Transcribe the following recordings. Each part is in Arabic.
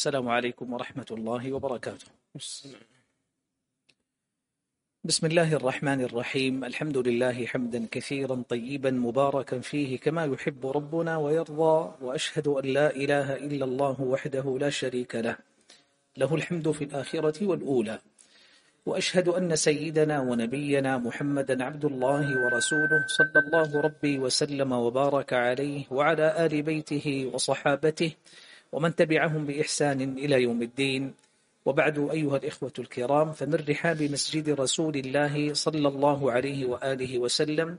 السلام عليكم ورحمة الله وبركاته. بسم الله الرحمن الرحيم. الحمد لله حمدا كثيرا طيبا مباركا فيه كما يحب ربنا ويرضى وأشهد أن لا إله إلا الله وحده لا شريك له. له الحمد في الآخرة والأولى. وأشهد أن سيدنا ونبينا محمدا عبد الله ورسوله صلى الله ربي وسلم وبارك عليه وعلى آل بيته وصحابته ومن تبعهم بإحسان إلى يوم الدين. وبعد أيها الإخوة الكرام فمن رحاب مسجد رسول الله صلى الله عليه وآله وسلم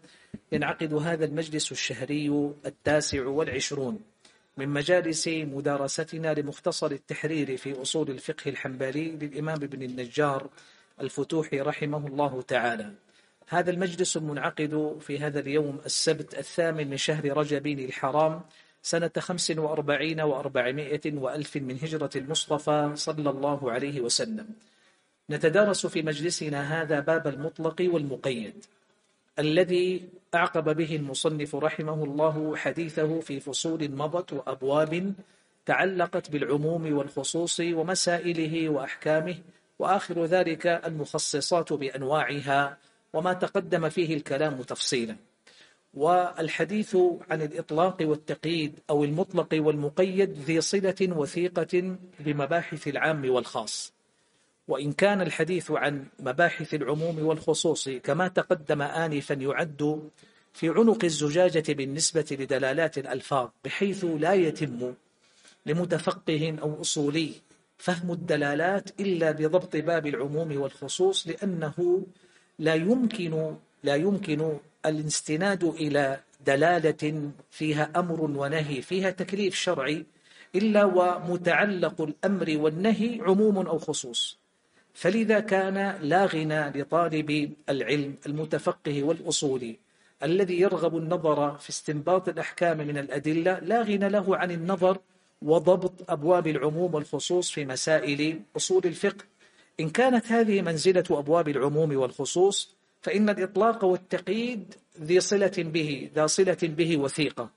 ينعقد هذا المجلس الشهري التاسع والعشرون من مجالس مدارستنا لمختصر التحرير في أصول الفقه الحنبلي للإمام ابن النجار الفتوح رحمه الله تعالى. هذا المجلس المنعقد في هذا اليوم السبت الثامن من شهر رجب الحرام سنة خمس وأربعين وأربعمائة وألف من هجرة المصطفى صلى الله عليه وسلم. نتدارس في مجلسنا هذا باب المطلق والمقيد الذي أعقب به المصنف رحمه الله حديثه في فصول مضت وأبواب تعلقت بالعموم والخصوص ومسائله وأحكامه وآخر ذلك المخصصات بأنواعها وما تقدم فيه الكلام تفصيلا. والحديث عن الإطلاق والتقييد أو المطلق والمقيد ذي صلة وثيقة بمباحث العام والخاص. وإن كان الحديث عن مباحث العموم والخصوص كما تقدم آنفا يعد في عنق الزجاجة بالنسبة لدلالات الألفاظ بحيث لا يتم لمتفقه أو أصولي فهم الدلالات إلا بضبط باب العموم والخصوص لأنه لا يمكن لا يمكن الاستناد إلى دلالة فيها أمر ونهي فيها تكليف شرعي إلا ومتعلق الأمر والنهي عموم أو خصوص. فلذا كان لا غنى لطالب العلم المتفقه والأصولي الذي يرغب النظر في استنباط الأحكام من الأدلة لا غنى له عن النظر وضبط أبواب العموم والخصوص في مسائل أصول الفقه. إن كانت هذه منزلة أبواب العموم والخصوص فإن الإطلاق والتقييد ذي صلة به ذا صلة به وثيقة.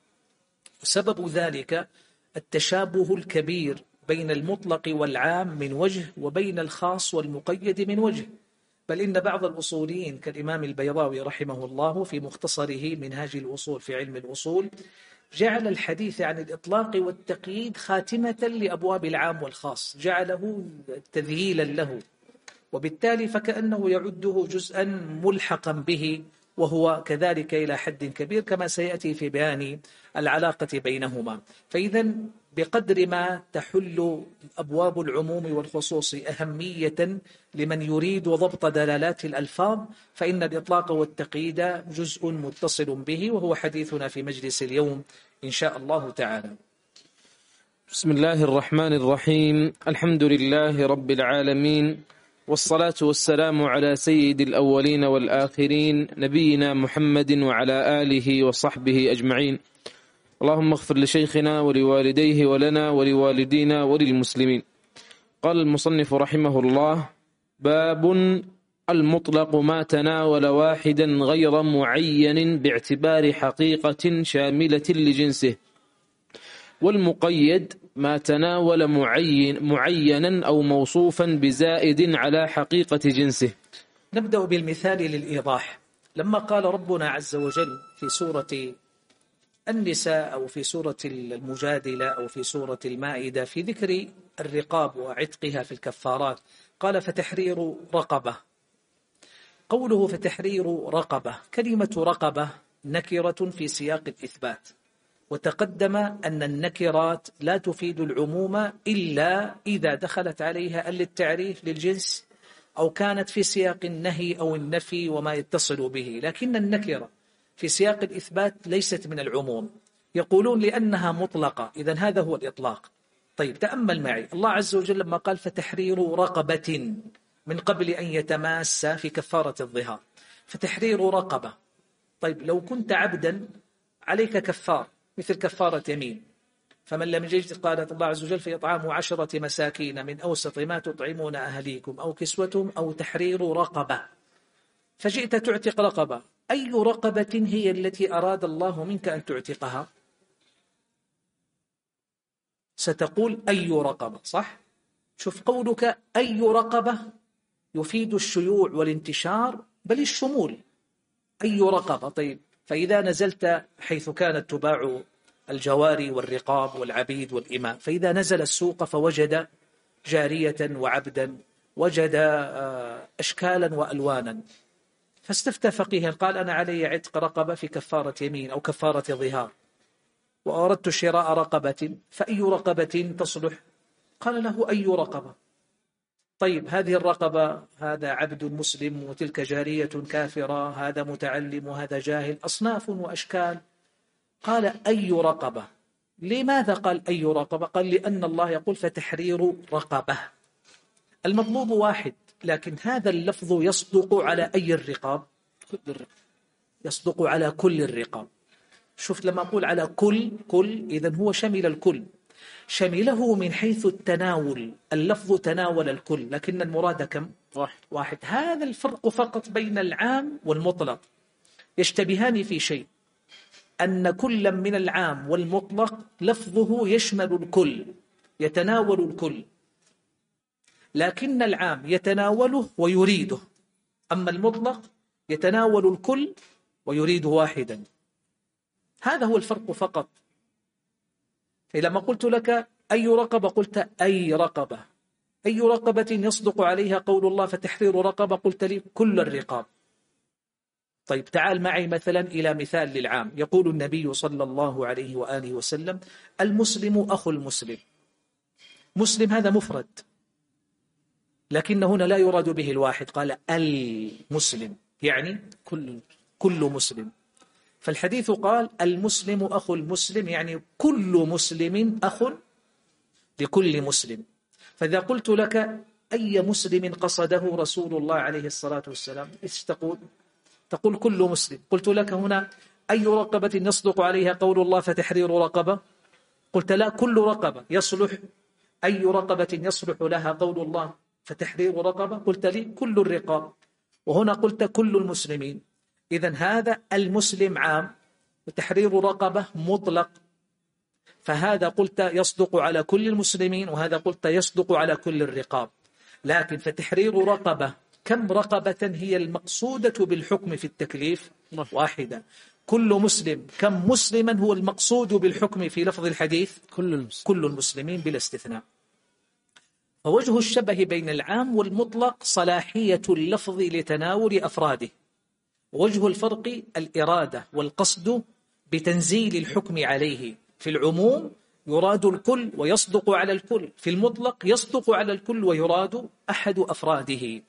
سبب ذلك التشابه الكبير بين المطلق والعام من وجه وبين الخاص والمقيد من وجه. بل إن بعض الأصوليين كالإمام البيضاوي رحمه الله في مختصره منهاج الأصول في علم الأصول جعل الحديث عن الإطلاق والتقييد خاتمة لأبواب العام والخاص. جعله تذييلا له. وبالتالي فكأنه يعده جزءا ملحقا به وهو كذلك إلى حد كبير كما سيأتي في بيان العلاقة بينهما. فإذا بقدر ما تحل أبواب العموم والخصوص أهمية لمن يريد ضبط دلالات الألفاظ فإن الإطلاق والتقييد جزء متصل به وهو حديثنا في مجلس اليوم إن شاء الله تعالى. بسم الله الرحمن الرحيم. الحمد لله رب العالمين. والصلاة والسلام على سيد الأولين والآخرين نبينا محمد وعلى آله وصحبه أجمعين. اللهم اغفر لشيخنا ولوالديه ولنا ولوالدينا وللمسلمين. قال المصنف رحمه الله باب المطلق ما تناول واحدا غير معين باعتبار حقيقة شاملة لجنسه. والمقيد ما تناول معين معينا أو موصوفا بزائد على حقيقة جنسه. نبدأ بالمثال للإيضاح. لما قال ربنا عز وجل في سورة النساء أو في سورة المجادلة أو في سورة المائدة في ذكر الرقاب وعتقها في الكفارات قال فتحرير رقبة. قوله فتحرير رقبة كلمة رقبة نكرة في سياق الإثبات. وتقدم أن النكرات لا تفيد العموم إلا إذا دخلت عليها للتعريف للجنس أو كانت في سياق النهي أو النفي وما يتصل به. لكن النكرة في سياق الإثبات ليست من العموم. يقولون لأنها مطلقة. إذا هذا هو الإطلاق. طيب تأمل معي. الله عز وجل لما قال فتحرير رقبة من قبل أن يتماس في كفارة الظهار. فتحرير رقبة. طيب لو كنت عبدا عليك كفار. مثل كفارة يمين. فمن لم يجد قال الله عز وجل فإطعام عشرة مساكين من أوسط ما تطعمون أهليكم أو كسوتهم أو تحرير رقبة. فجئت تعتق رقبة. أي رقبة هي التي أراد الله منك أن تعتقها؟ ستقول أي رقبة صح؟ شوف قولك أي رقبة يفيد الشيوع والانتشار بل الشمول. أي رقبة؟ طيب فإذا نزلت حيث كانت تباع الجواري والرقاب والعبيد والإماء فإذا نزل السوق فوجد جارية وعبدا وجد آه، أشكالا وألوانا. فاستفتى فقيها قال أنا علي عتق رقبة في كفارة يمين أو كفارة ظهار وأردت شراء رقبة فأي رقبة تصلح؟ قال له أي رقبة؟ طيب هذه الرقبة هذا عبد مسلم وتلك جارية كافرة هذا متعلم وهذا جاهل أصناف وأشكال. قال أي رقبة؟ لماذا قال أي رقبة؟ قال لأن الله يقول فتحرير رقبة. المطلوب واحد لكن هذا اللفظ يصدق على أي الرقاب؟ يصدق على كل الرقاب. شفت لما أقول على كل كل إذا هو شمل الكل. شمله من حيث التناول اللفظ تناول الكل لكن المراد كم؟ واحد, واحد. هذا الفرق فقط بين العام والمطلق. يشتبهان في شيء. أن كل من العام والمطلق لفظه يشمل الكل يتناول الكل. لكن العام يتناوله ويريده. أما المطلق يتناول الكل ويريد واحدا. هذا هو الفرق فقط. لما قلت لك أي رقبة قلت أي رقبة. أي رقبة يصدق عليها قول الله فتحرير رقبة قلت لي كل الرقاب. طيب تعال معي مثلا إلى مثال للعام. يقول النبي صلى الله عليه وآله وسلم المسلم أخو المسلم. مسلم هذا مفرد لكن هنا لا يراد به الواحد. قال المسلم يعني كل كل مسلم. فالحديث قال المسلم أخو المسلم يعني كل مسلم أخ لكل مسلم. فإذا قلت لك أي مسلم قصده رسول الله عليه الصلاة والسلام إيش تقول؟ تقول كل مسلم. قلت لك هنا أي رقبة يصدق عليها قول الله فتحرير رقبة؟ قلت لا كل رقبة يصلح. أي رقبة يصلح لها قول الله فتحرير رقبة؟ قلت لي كل الرقاب. وهنا قلت كل المسلمين. إذا هذا المسلم عام وتحرير رقبة مطلق. فهذا قلت يصدق على كل المسلمين وهذا قلت يصدق على كل الرقاب. لكن فتحرير رقبة كم رقبة هي المقصودة بالحكم في التكليف؟ واحدة. كل مسلم كم مسلما هو المقصود بالحكم في لفظ الحديث؟ كل المسلم. كل المسلمين بلا استثناء. فوجه الشبه بين العام والمطلق صلاحية اللفظ لتناول أفراده. وجه الفرق الإرادة والقصد بتنزيل الحكم عليه. في العموم يراد الكل ويصدق على الكل. في المطلق يصدق على الكل ويراد أحد أفراده.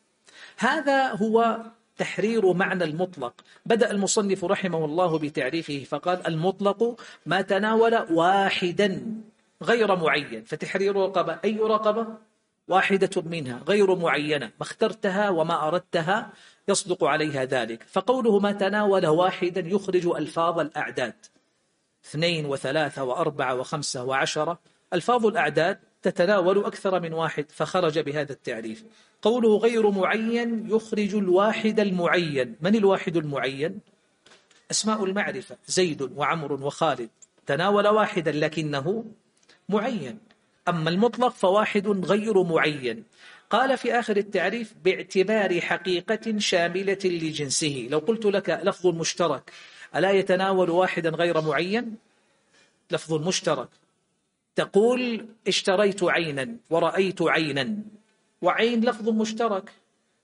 هذا هو تحرير معنى المطلق. بدأ المصنف رحمه الله بتعريفه فقال المطلق ما تناول واحدا غير معين. فتحرير رقبة أي رقبة؟ واحدة منها غير معينة. ما اخترتها وما أردتها يصدق عليها ذلك. فقوله ما تناول واحدا يخرج ألفاظ الأعداد. اثنين وثلاثة وأربعة وخمسة وعشرة. ألفاظ الأعداد تتناول أكثر من واحد فخرج بهذا التعريف. قوله غير معين يخرج الواحد المعين. من الواحد المعين؟ أسماء المعرفة زيد وعمر وخالد. تناول واحدا لكنه معين. أما المطلق فواحد غير معين. قال في آخر التعريف باعتبار حقيقة شاملة لجنسه. لو قلت لك لفظ مشترك ألا يتناول واحدا غير معين؟ لفظ مشترك. تقول اشتريت عينا ورأيت عينا وعين لفظ مشترك.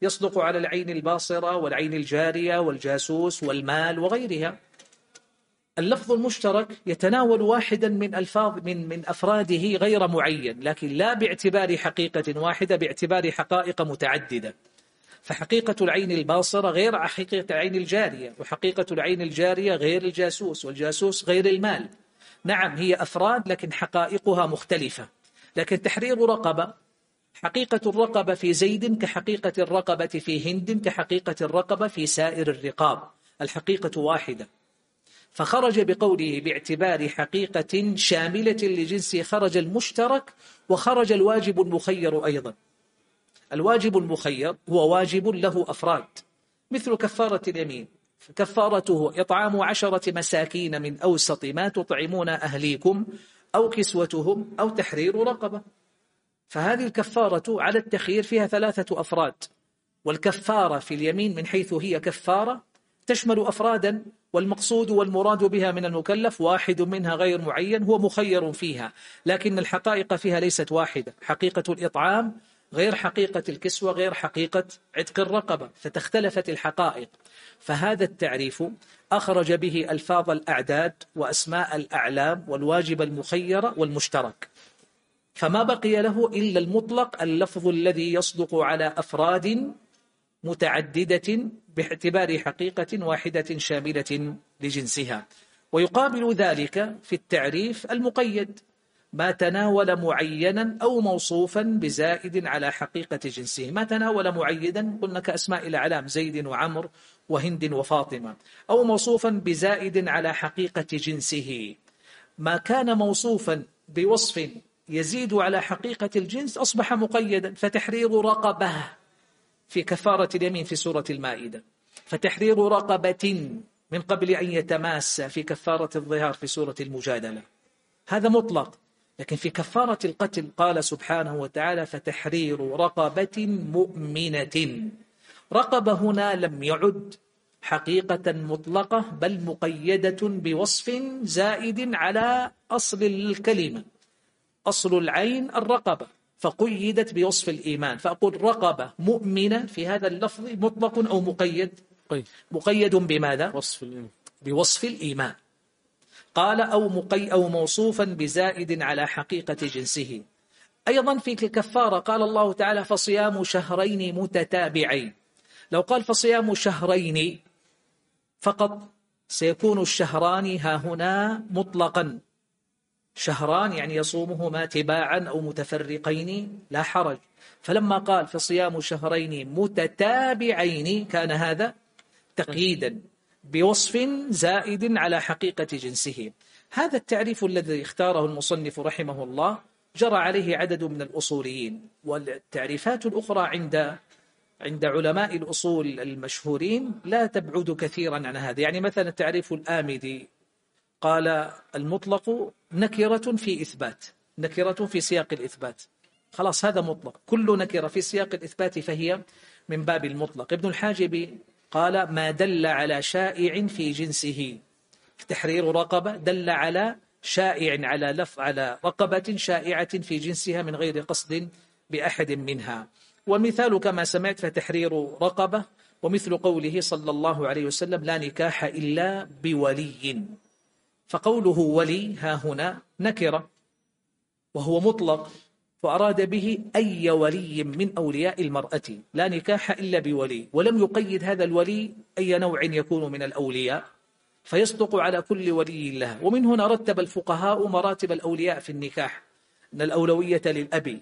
يصدق على العين الباصرة والعين الجارية والجاسوس والمال وغيرها. اللفظ المشترك يتناول واحدا من ألفاظ من من أفراده غير معين لكن لا باعتبار حقيقة واحدة باعتبار حقائق متعددة. فحقيقة العين الباصرة غير حقيقة العين الجارية وحقيقة العين الجارية غير الجاسوس والجاسوس غير المال. نعم هي أفراد لكن حقائقها مختلفة. لكن تحرير رقبة حقيقة الرقبة في زيد كحقيقة الرقبة في هند كحقيقة الرقبة في سائر الرقاب. الحقيقة واحدة. فخرج بقوله باعتبار حقيقة شاملة لجنسه خرج المشترك وخرج الواجب المخير أيضا. الواجب المخير هو واجب له أفراد مثل كفارة اليمين. كفارته إطعام عشرة مساكين من أوسط ما تطعمون أهليكم أو كسوتهم أو تحرير رقبة. فهذه الكفارة على التخيير فيها ثلاثة أفراد والكفارة في اليمين من حيث هي كفارة تشمل أفرادا والمقصود والمراد بها من المكلف واحد منها غير معين هو مخير فيها لكن الحقائق فيها ليست واحدة حقيقة الإطعام غير حقيقة الكسوة غير حقيقة عتق الرقبة فتختلفت الحقائق. فهذا التعريف أخرج به ألفاظ الأعداد وأسماء الأعلام والواجب المخير والمشترك. فما بقي له إلا المطلق اللفظ الذي يصدق على أفراد متعددة باعتبار حقيقة واحدة شاملة لجنسها. ويقابل ذلك في التعريف المقيد ما تناول معينا أو موصوفا بزائد على حقيقة جنسه. ما تناول معيدا قلنا كأسماء الأعلام زيد وعمر وهند وفاطمة أو موصوفا بزائد على حقيقة جنسه. ما كان موصوفا بوصف يزيد على حقيقة الجنس أصبح مقيدا فتحرير رقبة. في كفارة اليمين في سورة المائدة. فتحرير رقبة من قبل أن يتماس في كفارة الظهار في سورة المجادلة. هذا مطلق لكن في كفارة القتل قال سبحانه وتعالى فتحرير رقبة مؤمنة. رقبة هنا لم يعد حقيقة مطلقة بل مقيدة بوصف زائد على أصل الكلمة أصل العين الرقبة. فقيدت بوصف الإيمان. فأقول رقبة مؤمنة في هذا اللفظ مطلق أو مقيد. طيب. مقيد بماذا؟ وصف الإيمان. بوصف الإيمان. قال أو, مقي أو موصوفا بزائد على حقيقة جنسه. أيضا في الكفارة قال الله تعالى فصيام شهرين متتابعين. لو قال فصيام شهرين فقط سيكون الشهران ها هنا مطلقا. شهران يعني يصومهما تباعا أو متفرقين لا حرج. فلما قال فصيام شهرين متتابعين كان هذا تقييدا بوصف زائد على حقيقة جنسه. هذا التعريف الذي اختاره المصنف رحمه الله جرى عليه عدد من الأصوليين والتعريفات الأخرى عند عند علماء الأصول المشهورين لا تبعد كثيرا عن هذا. يعني مثلا التعريف الآمدي قال المطلق نكرة في إثبات نكرة في سياق الإثبات. خلاص هذا مطلق. كل نكرة في سياق الإثبات فهي من باب المطلق. ابن الحاجب قال ما دل على شائع في جنسه. تحرير رقبة دل على شائع على لف على رقبة شائعة في جنسها من غير قصد بأحد منها. والمثال كما سمعت فتحرير رقبة ومثل قوله صلى الله عليه وسلم لا نكاح إلا بولي. فقوله ولي ها هنا نكرة وهو مطلق فأراد به أي ولي من أولياء المرأة. لا نكاح إلا بولي. ولم يقيد هذا الولي أي نوع يكون من الأولياء. فيصدق على كل ولي لها ومن هنا رتب الفقهاء مراتب الأولياء في النكاح. أن الأولوية للأب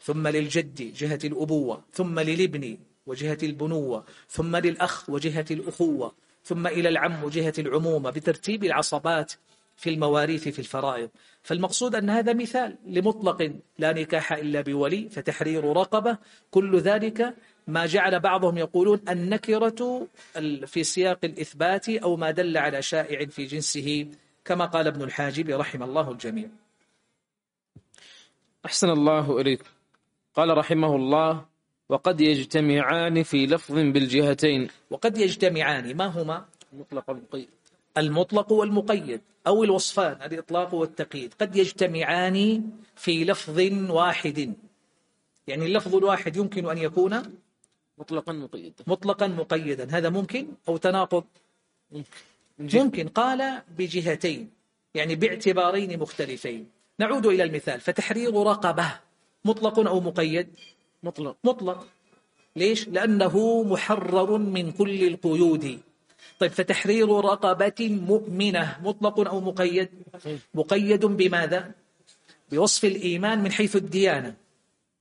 ثم للجد جهة الأبوة ثم للابن وجهة البنوة ثم للأخ وجهة الأخوة. ثم إلى العم وجهة العمومة بترتيب العصبات في المواريث في الفرائض. فالمقصود أن هذا مثال لمطلق لا نكاح إلا بولي فتحرير رقبة. كل ذلك ما جعل بعضهم يقولون النكرة في سياق الإثبات أو ما دل على شائع في جنسه كما قال ابن الحاجب رحم الله الجميع. أحسن الله إليك. قال رحمه الله وقد يجتمعان في لفظ بالجهتين. وقد يجتمعان ما هما؟ مطلق المقيد المطلق والمقيد أو الوصفان الإطلاق والتقييد. قد يجتمعان في لفظ واحد. يعني اللفظ الواحد يمكن أن يكون مطلقا مقيدا مطلقا مقيدا. هذا ممكن أو تناقض؟ ممكن, ممكن. قال بجهتين يعني باعتبارين مختلفين. نعود إلى المثال فتحرير رقبة مطلق أو مقيد؟ مطلق. مطلق. ليش؟ لأنه محرر من كل القيود. طيب فتحرير رقبة مؤمنة مطلق أو مقيد؟ مقيد بماذا؟ بوصف الإيمان من حيث الديانة.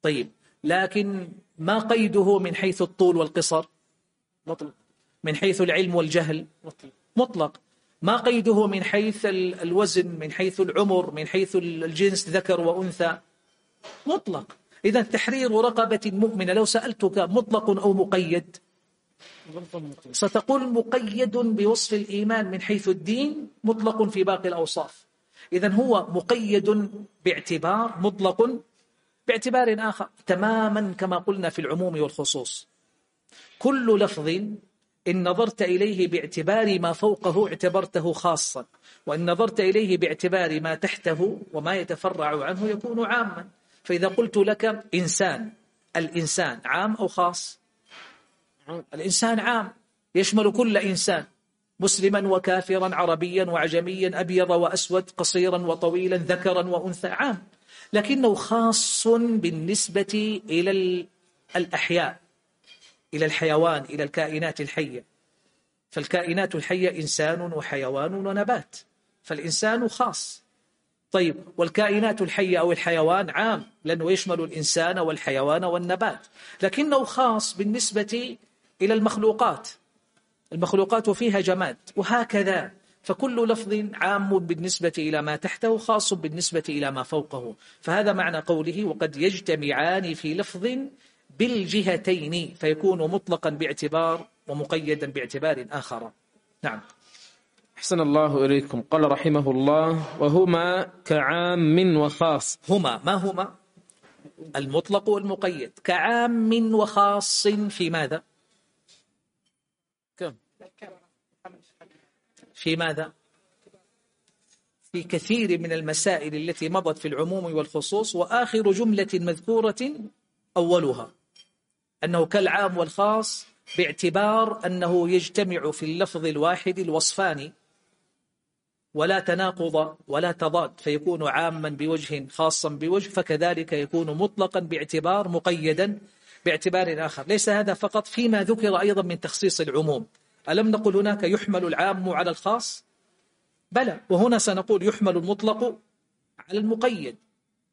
طيب لكن ما قيده من حيث الطول والقصر؟ مطلق. من حيث العلم والجهل؟ مطلق. ما قيده من حيث الوزن من حيث العمر من حيث الجنس ذكر وأنثى؟ مطلق. إذا تحرير رقبة مؤمنة لو سألتك مطلق أو مقيد ستقول مقيد بوصف الإيمان من حيث الدين مطلق في باقي الأوصاف. إذا هو مقيد باعتبار مطلق باعتبار آخر تماما كما قلنا في العموم والخصوص. كل لفظ إن نظرت إليه باعتبار ما فوقه اعتبرته خاصا وإن نظرت إليه باعتبار ما تحته وما يتفرع عنه يكون عاما. فإذا قلت لك إنسان الإنسان عام أو خاص؟ الإنسان عام. يشمل كل إنسان مسلما وكافرا عربيا وعجميا أبيض وأسود قصيرا وطويلا ذكرا وأنثى عام. لكنه خاص بالنسبة إلى الأحياء إلى الحيوان إلى الكائنات الحية. فالكائنات الحية إنسان وحيوان ونبات. فالإنسان خاص. طيب والكائنات الحية أو الحيوان عام لأنه يشمل الإنسان والحيوان والنبات. لكنه خاص بالنسبة إلى المخلوقات. المخلوقات فيها جماد وهكذا. فكل لفظ عام بالنسبة إلى ما تحته خاص بالنسبة إلى ما فوقه. فهذا معنى قوله وقد يجتمعان في لفظ بالجهتين فيكون مطلقا باعتبار ومقيدا باعتبار آخر. نعم. أحسن الله إليكم. قال رحمه الله وهما كعام وخاص هما ما هما؟ المطلق والمقيد. كعام وخاص في ماذا؟ كم؟ في ماذا؟ في كثير من المسائل التي مضت في العموم والخصوص وآخر جملة مذكورة أولها أنه كالعام والخاص باعتبار أنه يجتمع في اللفظ الواحد الوصفان. ولا تناقض ولا تضاد فيكون عاما بوجه خاصا بوجه فكذلك يكون مطلقا باعتبار مقيدا باعتبار آخر. ليس هذا فقط فيما ذكر أيضا من تخصيص العموم. ألم نقل هناك يحمل العام على الخاص؟ بلى وهنا سنقول يحمل المطلق على المقيد.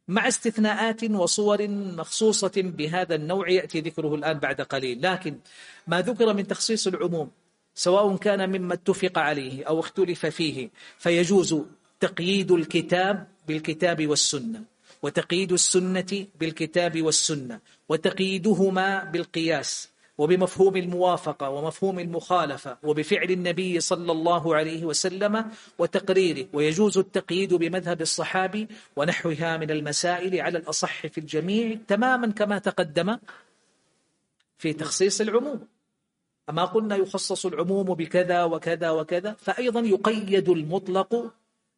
مع استثناءات وصور مخصوصة بهذا النوع يأتي ذكره الآن بعد قليل. لكن ما ذكر من تخصيص العموم سواء كان مما اتفق عليه أو اختلف فيه فيجوز تقييد الكتاب بالكتاب والسنة وتقييد السنة بالكتاب والسنة وتقييدهما بالقياس وبمفهوم الموافقة ومفهوم المخالفة وبفعل النبي صلى الله عليه وسلم وتقريره. ويجوز التقييد بمذهب الصحابي ونحوها من المسائل على الأصح في الجميع تماما كما تقدم في تخصيص العموم. أما قلنا يخصص العموم بكذا وكذا وكذا فأيضا يقيد المطلق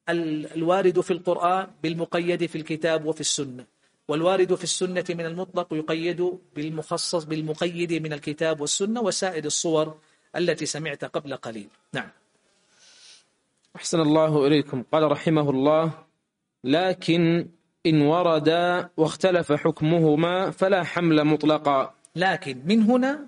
الوارد في القرآن بالمقيد في الكتاب وفي السنة. والوارد في السنة من المطلق يقيد بالمخصص بالمقيد من الكتاب والسنة وسائر الصور التي سمعت قبل قليل. نعم. أحسن الله إليكم. قال رحمه الله لكن إن ورد واختلف حكمهما فلا حمل مطلقا. لكن من هنا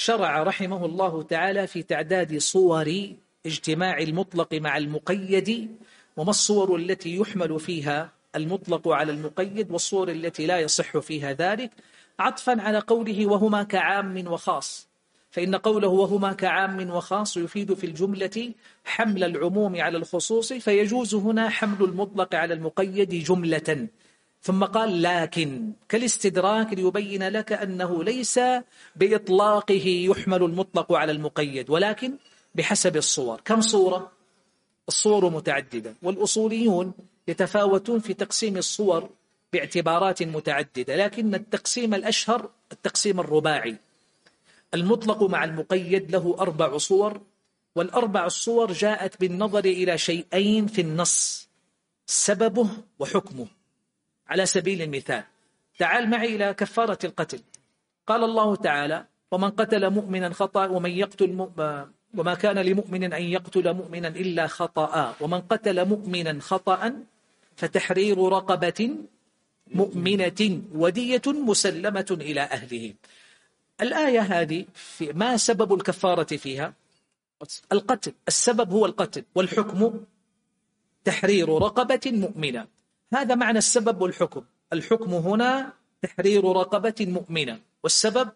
شرع رحمه الله تعالى في تعداد صور اجتماع المطلق مع المقيد وما الصور التي يحمل فيها المطلق على المقيد والصور التي لا يصح فيها ذلك. عطفا على قوله وهما كعام وخاص فإن قوله وهما كعام وخاص يفيد في الجملة حمل العموم على الخصوص فيجوز هنا حمل المطلق على المقيد جملة. ثم قال لكن كالاستدراك ليبين لك أنه ليس بإطلاقه يحمل المطلق على المقيد ولكن بحسب الصور. كم صورة؟ الصور متعددة والأصوليون يتفاوتون في تقسيم الصور باعتبارات متعددة لكن التقسيم الأشهر التقسيم الرباعي. المطلق مع المقيد له أربع صور والأربع الصور جاءت بالنظر إلى شيئين في النص سببه وحكمه. على سبيل المثال تعال معي إلى كفارة القتل. قال الله تعالى ومن قتل مؤمنا خطأ ومن يقتل مؤمنا وما كان لمؤمن أن يقتل مؤمنا إلا خطأ. ومن قتل مؤمنا خطأ فتحرير رقبة مؤمنة ودية مسلمة إلى أهله. الآية هذه في ما سبب الكفارة فيها؟ القتل السبب هو القتل والحكم تحرير رقبة مؤمنة. هذا معنى السبب والحكم. الحكم هنا تحرير رقبة مؤمنة والسبب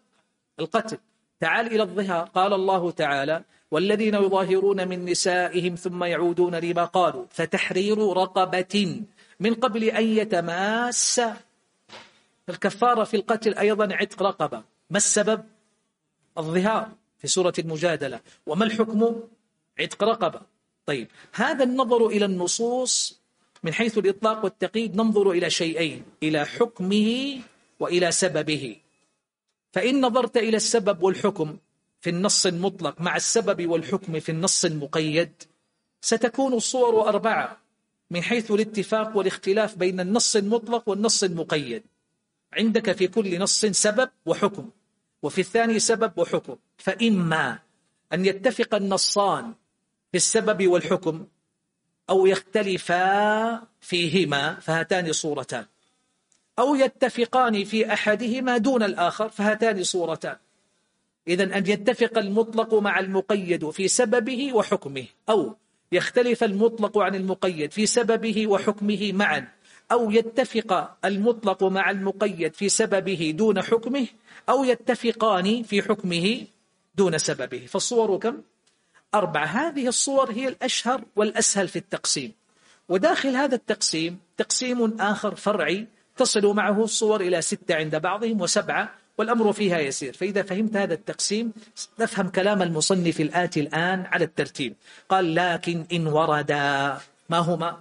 القتل. تعال إلى الظهار. قال الله تعالى والذين يظاهرون من نسائهم ثم يعودون لما قالوا. فتحرير رقبة من قبل أن يتماس. الكفارة في القتل أيضا عتق رقبة. ما السبب؟ الظهار في سورة المجادلة. وما الحكم؟ عتق رقبة. طيب هذا النظر إلى النصوص من حيث الإطلاق والتقييد ننظر إلى شيئين إلى حكمه وإلى سببه. فإن نظرت إلى السبب والحكم في النص المطلق مع السبب والحكم في النص المقيد ستكون الصور أربعة من حيث الاتفاق والاختلاف بين النص المطلق والنص المقيد. عندك في كل نص سبب وحكم وفي الثاني سبب وحكم. فإما أن يتفق النصان في السبب والحكم أو يختلفا فيهما فهاتان صورتان. أو يتفقان في أحدهما دون الآخر فهاتان صورتان. إذا أن يتفق المطلق مع المقيد في سببه وحكمه أو يختلف المطلق عن المقيد في سببه وحكمه معا أو يتفق المطلق مع المقيد في سببه دون حكمه أو يتفقان في حكمه دون سببه. فالصور كم؟ أربعة هذه الصور هي الأشهر والأسهل في التقسيم. وداخل هذا التقسيم تقسيم آخر فرعي تصل معه الصور إلى ستة عند بعضهم وسبعة والأمر فيها يسير. فإذا فهمت هذا التقسيم نفهم كلام المصنف الآتي الآن على الترتيب. قال لكن إن وردا ما هما؟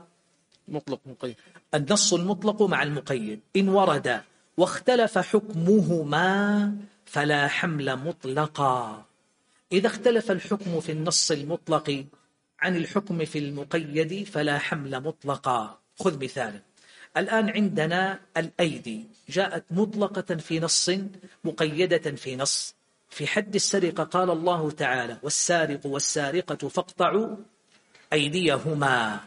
مطلق مقيد. النص المطلق مع المقيد. إن ورد واختلف حكمهما فلا حمل مطلقا. إذا اختلف الحكم في النص المطلق عن الحكم في المقيد فلا حمل مطلقا. خذ مثالا. الآن عندنا الأيدي. جاءت مطلقة في نص مقيدة في نص. في حد السرقة قال الله تعالى والسارق والسارقة فاقطعوا أيديهما.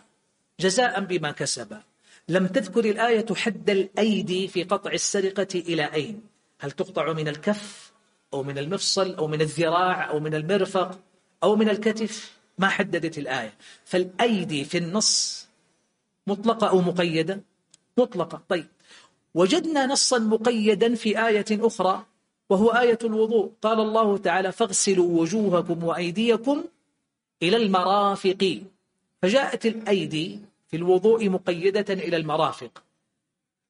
جزاء بما كسبا. لم تذكر الآية حد الأيدي في قطع السرقة إلى أين؟ هل تقطع من الكف؟ أو من المفصل أو من الذراع أو من المرفق أو من الكتف ما حددت الآية. فالأيدي في النص مطلقة أو مقيدة؟ مطلقة. طيب. وجدنا نصا مقيدا في آية أخرى وهو آية الوضوء. قال الله تعالى فاغسلوا وجوهكم وأيديكم إلى المرافق. فجاءت الأيدي في الوضوء مقيدة إلى المرافق.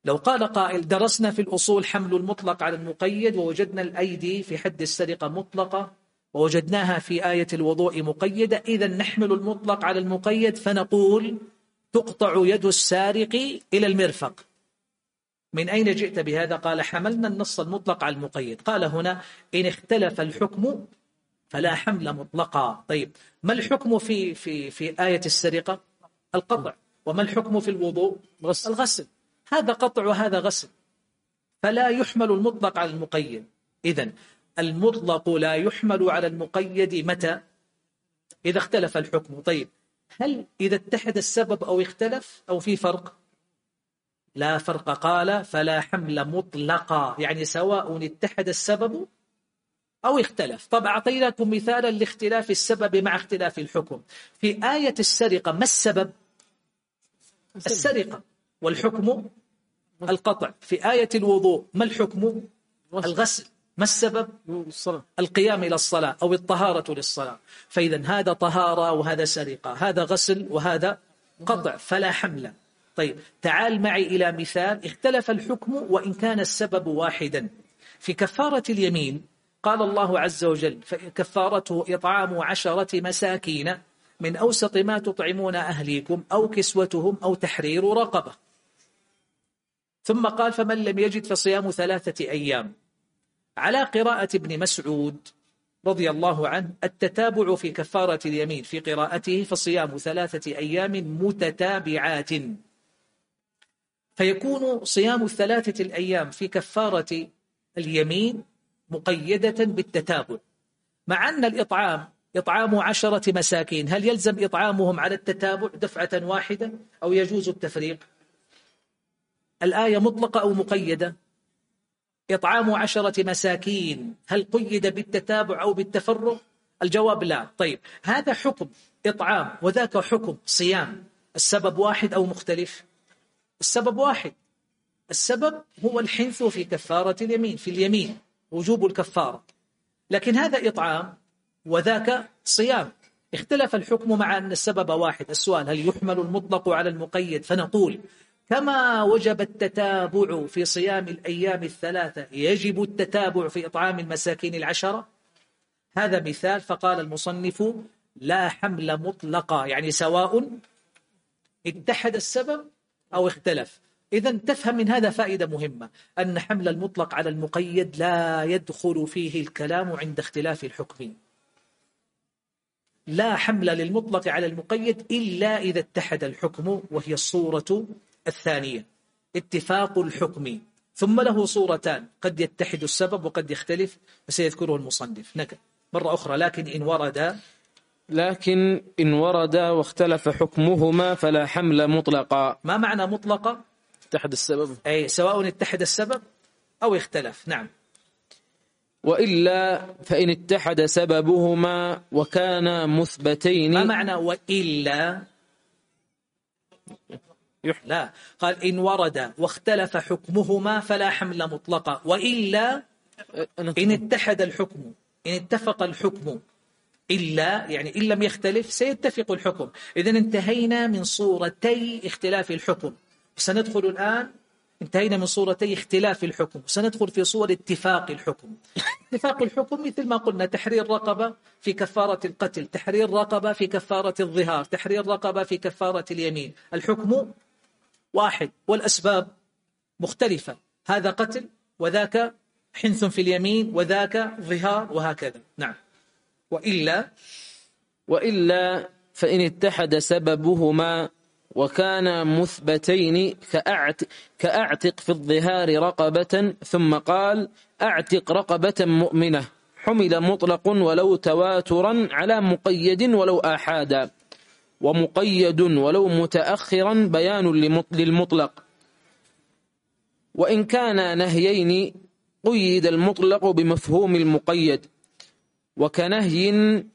لو قال قائل درسنا في الأصول حمل المطلق على المقيد ووجدنا الأيدي في حد السرقة مطلقة ووجدناها في آية الوضوء مقيدة إذا نحمل المطلق على المقيد فنقول تقطع يد السارق إلى المرفق. من أين جئت بهذا؟ قال حملنا النص المطلق على المقيد. قال هنا إن اختلف الحكم فلا حمل مطلقا. طيب ما الحكم في في في آية السرقة؟ القطع. وما الحكم في الوضوء؟ غسل. الغسل. هذا قطع وهذا غسل. فلا يحمل المطلق على المقيد. إذا المطلق لا يحمل على المقيد متى؟ إذا اختلف الحكم. طيب هل إذا اتحد السبب أو اختلف أو في فرق؟ لا فرق. قال فلا حمل مطلقا. يعني سواء اتحد السبب أو اختلف. طب أعطيناكم مثالا لاختلاف السبب مع اختلاف الحكم. في آية السرقة ما السبب؟ السرقة. والحكم القطع. في آية الوضوء ما الحكم؟ الغسل. ما السبب؟ القيام إلى الصلاة أو الطهارة للصلاة. فإذا هذا طهارة وهذا سرقة هذا غسل وهذا قطع فلا حمل. طيب تعال معي إلى مثال اختلف الحكم وإن كان السبب واحدا. في كفارة اليمين قال الله عز وجل كفارته إطعام عشرة مساكين من أوسط ما تطعمون أهليكم أو كسوتهم أو تحرير رقبة. ثم قال فمن لم يجد فصيام ثلاثة أيام. على قراءة ابن مسعود رضي الله عنه التتابع في كفارة اليمين في قراءته فصيام ثلاثة أيام متتابعات. فيكون صيام الثلاثة الأيام في كفارة اليمين مقيدة بالتتابع. مع أن الإطعام إطعام عشرة مساكين هل يلزم إطعامهم على التتابع دفعة واحدة أو يجوز التفريق؟ الآية مطلقة أو مقيدة؟ إطعام عشرة مساكين هل قيد بالتتابع أو بالتفرق؟ الجواب لا. طيب هذا حكم إطعام وذاك حكم صيام. السبب واحد أو مختلف؟ السبب واحد. السبب هو الحنث في كفارة اليمين في اليمين وجوب الكفارة. لكن هذا إطعام وذاك صيام. اختلف الحكم مع أن السبب واحد. السؤال هل يحمل المطلق على المقيد؟ فنقول كما وجب التتابع في صيام الأيام الثلاثة يجب التتابع في إطعام المساكين العشرة هذا مثال فقال المصنف لا حمل مطلقا يعني سواء اتحد السبب أو اختلف. إذا تفهم من هذا فائدة مهمة أن حمل المطلق على المقيد لا يدخل فيه الكلام عند اختلاف الحكم. لا حمل للمطلق على المقيد إلا إذا اتحد الحكم وهي الصورة الثانية اتفاق الحكم. ثم له صورتان قد يتحد السبب وقد يختلف وسيذكره المصنف. نكد مرة أخرى لكن إن ورد لكن إن ورد واختلف حكمهما فلا حمل مطلقا. ما معنى مطلقة اتحد السبب. أي سواء اتحد السبب أو اختلف. نعم. وإلا فإن اتحد سببهما وكانا مثبتين. ما معنى وإلا؟ لا. قال إن ورد واختلف حكمهما فلا حمل مطلقا. وإلا إن اتحد الحكم إن اتفق الحكم. إلا يعني إن لم يختلف سيتفق الحكم. إذا انتهينا من صورتي اختلاف الحكم. سندخل الآن انتهينا من صورتي اختلاف الحكم. سندخل في صور اتفاق الحكم. اتفاق الحكم مثل ما قلنا تحرير رقبة في كفارة القتل تحرير رقبة في كفارة الظهار تحرير رقبة في كفارة اليمين. الحكم واحد والأسباب مختلفة. هذا قتل وذاك حنث في اليمين وذاك ظهار وهكذا. نعم. وإلا وإلا فإن اتحد سببهما وكان مثبتين كأعتق, كأعتق في الظهار رقبة ثم قال أعتق رقبة مؤمنة. حمل مطلق ولو تواترا على مقيد ولو آحادا. ومقيد ولو متأخرا بيان للمطلق. وإن كان نهيين قيد المطلق بمفهوم المقيد وكنهي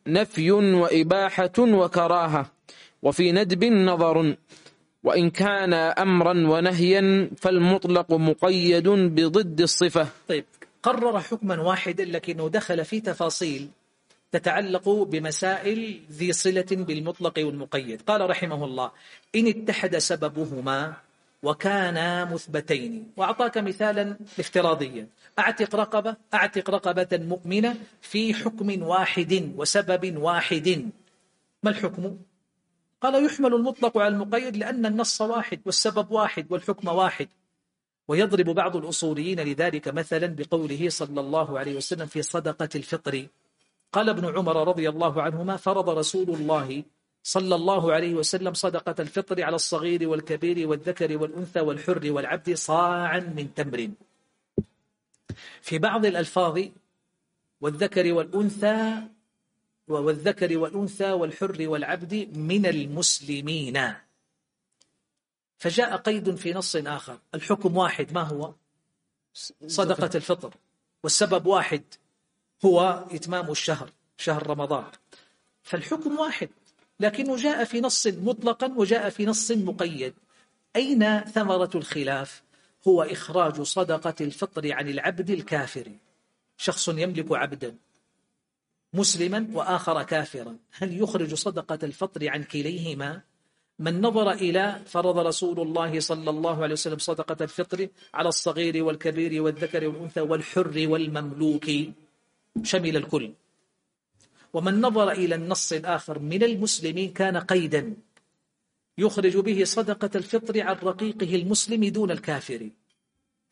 نفي وإباحة وكراهة وفي ندب نظر وإن كان أمرا ونهيا فالمطلق مقيد بضد الصفة. طيب قرر حكما واحدا لكنه دخل في تفاصيل. تتعلق بمسائل ذي صلة بالمطلق والمقيد. قال رحمه الله إن اتحد سببهما وكانا مثبتين. وأعطاك مثالا افتراضيا. أعتق رقبة أعتق رقبة مؤمنة في حكم واحد وسبب واحد. ما الحكم؟ قال يحمل المطلق على المقيد لأن النص واحد والسبب واحد والحكم واحد. ويضرب بعض الأصوليين لذلك مثلا بقوله صلى الله عليه وسلم في صدقة الفطر قال ابن عمر رضي الله عنهما فرض رسول الله صلى الله عليه وسلم صدقة الفطر على الصغير والكبير والذكر والأنثى والحر والعبد صاعا من تمر. في بعض الألفاظ والذكر والأنثى والذكر والأنثى والحر والعبد من المسلمين. فجاء قيد في نص آخر. الحكم واحد ما هو؟ صدقة الفطر. والسبب واحد هو إتمام الشهر شهر رمضان. فالحكم واحد لكنه جاء في نص مطلقا وجاء في نص مقيد. أين ثمرة الخلاف؟ هو إخراج صدقة الفطر عن العبد الكافر. شخص يملك عبدا مسلما وآخر كافرا. هل يخرج صدقة الفطر عن كليهما؟ من نظر إلى فرض رسول الله صلى الله عليه وسلم صدقة الفطر على الصغير والكبير والذكر والأنثى والحر والمملوك. شمل الكل. ومن نظر إلى النص الآخر من المسلمين كان قيدا. يخرج به صدقة الفطر عن رقيقه المسلم دون الكافر.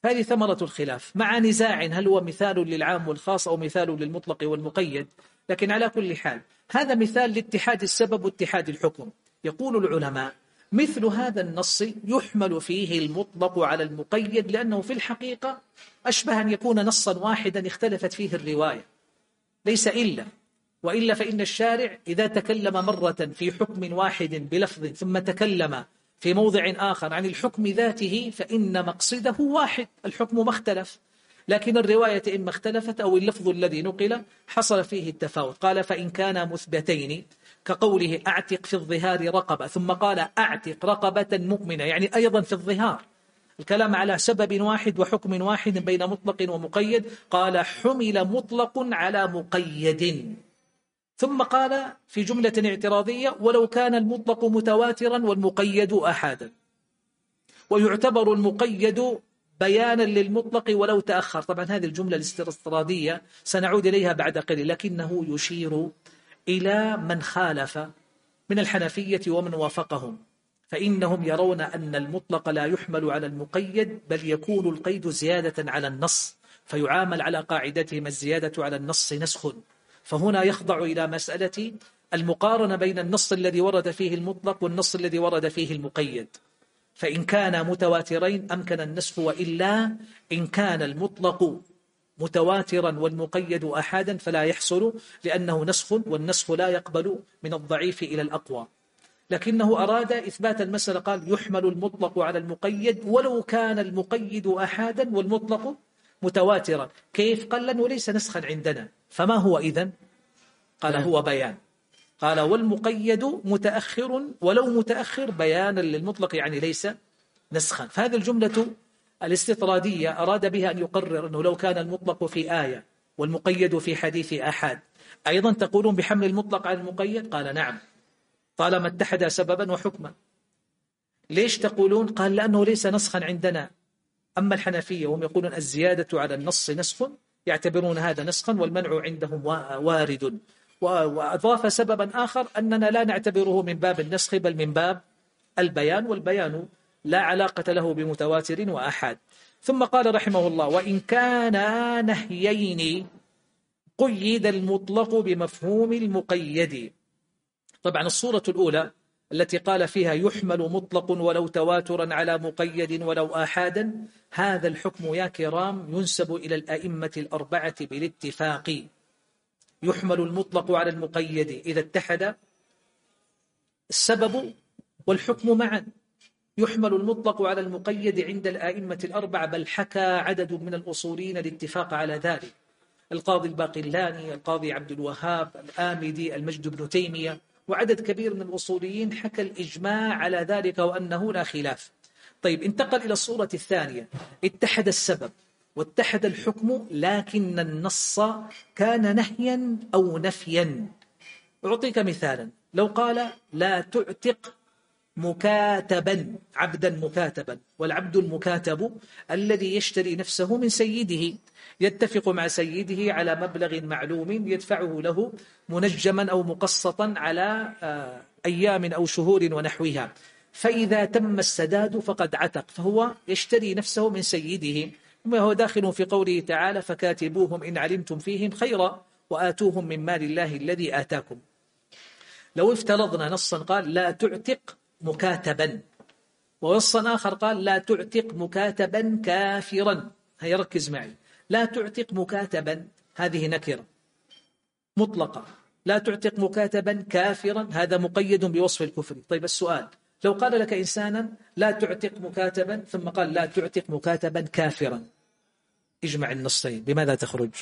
هذه ثمرة الخلاف. مع نزاع هل هو مثال للعام والخاص أو مثال للمطلق والمقيد؟ لكن على كل حال هذا مثال لاتحاد السبب واتحاد الحكم. يقول العلماء مثل هذا النص يحمل فيه المطلق على المقيد لأنه في الحقيقة أشبه أن يكون نصا واحدا اختلفت فيه الرواية. ليس إلا وإلا فإن الشارع إذا تكلم مرة في حكم واحد بلفظ ثم تكلم في موضع آخر عن الحكم ذاته فإن مقصده واحد الحكم ما اختلف. لكن الرواية إما اختلفت أو اللفظ الذي نقل حصل فيه التفاوت. قال فإن كان مثبتين كقوله أعتق في الظهار رقبة ثم قال أعتق رقبة مؤمنة يعني أيضا في الظهار. الكلام على سبب واحد وحكم واحد بين مطلق ومقيد. قال حمل مطلق على مقيد. ثم قال في جملة اعتراضية ولو كان المطلق متواترا والمقيد أحادا ويعتبر المقيد بيانا للمطلق ولو تأخر. طبعا هذه الجملة الاسترادية سنعود إليها بعد قليل لكنه يشير إلى من خالف من الحنفية ومن وافقهم. فإنهم يرون أن المطلق لا يحمل على المقيد بل يكون القيد زيادة على النص فيعامل على قاعدتهم الزيادة على النص نسخ. فهنا يخضع إلى مسألة المقارنة بين النص الذي ورد فيه المطلق والنص الذي ورد فيه المقيد. فإن كان متواترين أمكن النسخ وإلا إن كان المطلق متواترا والمقيد أحادا فلا يحصل لأنه نسخ والنسخ لا يقبل من الضعيف إلى الأقوى. لكنه أراد إثبات المسألة قال يحمل المطلق على المقيد ولو كان المقيد أحادا والمطلق متواترا. كيف؟ قال لأنه ليس نسخا عندنا. فما هو إذن؟ قال نعم. هو بيان. قال والمقيد متأخر ولو متأخر بيانا للمطلق يعني ليس نسخا. فهذه الجملة الاستطرادية أراد بها أن يقرر أنه لو كان المطلق في آية والمقيد في حديث أحد أيضا تقولون بحمل المطلق على المقيد؟ قال نعم. طالما اتحد سببا وحكما. ليش تقولون؟ قال لأنه ليس نسخا عندنا. أما الحنفية وهم يقولون الزيادة على النص نسخ يعتبرون هذا نسخا والمنع عندهم وارد. وأضاف سببا آخر أننا لا نعتبره من باب النسخ بل من باب البيان والبيان لا علاقة له بمتواتر وأحد ثم قال رحمه الله وإن كان نهيين قيد المطلق بمفهوم المقيد. طبعا الصورة الأولى التي قال فيها يحمل مطلق ولو تواترا على مقيد ولو آحادا هذا الحكم يا كرام ينسب إلى الأئمة الأربعة بالاتفاق. يحمل المطلق على المقيد إذا اتحد السبب والحكم معا. يحمل المطلق على المقيد عند الآئمة الأربعة بل حكى عدد من الأصولين الاتفاق على ذلك. القاضي الباقلاني القاضي عبد الوهاب الآمدي المجد بن تيمية. وعدد كبير من الأصوليين حكى الإجماع على ذلك وأنه لا خلاف. طيب انتقل إلى الصورة الثانية. اتحد السبب واتحد الحكم لكن النص كان نهيا أو نفيا. أعطيك مثالا. لو قال لا تعتق مكاتبا عبدا مكاتبا والعبد المكاتب الذي يشتري نفسه من سيده. يتفق مع سيده على مبلغ معلوم يدفعه له منجما أو مقسطا على آه، أيام أو شهور ونحوها. فإذا تم السداد فقد عتق فهو يشتري نفسه من سيده. وما هو داخل في قوله تعالى فكاتبوهم إن علمتم فيهم خيرا وآتوهم من مال الله الذي آتاكم. لو افترضنا نصا قال لا تعتق مكاتبا. ونصا آخر قال لا تعتق مكاتبا كافرا. هيا ركز معي. لا تعتق مكاتبا. هذه نكرة مطلقة. لا تعتق مكاتبا كافرا. هذا مقيد بوصف الكفر. طيب السؤال لو قال لك إنسانا لا تعتق مكاتبا ثم قال لا تعتق مكاتبا كافرا اجمع النصين بماذا تخرج؟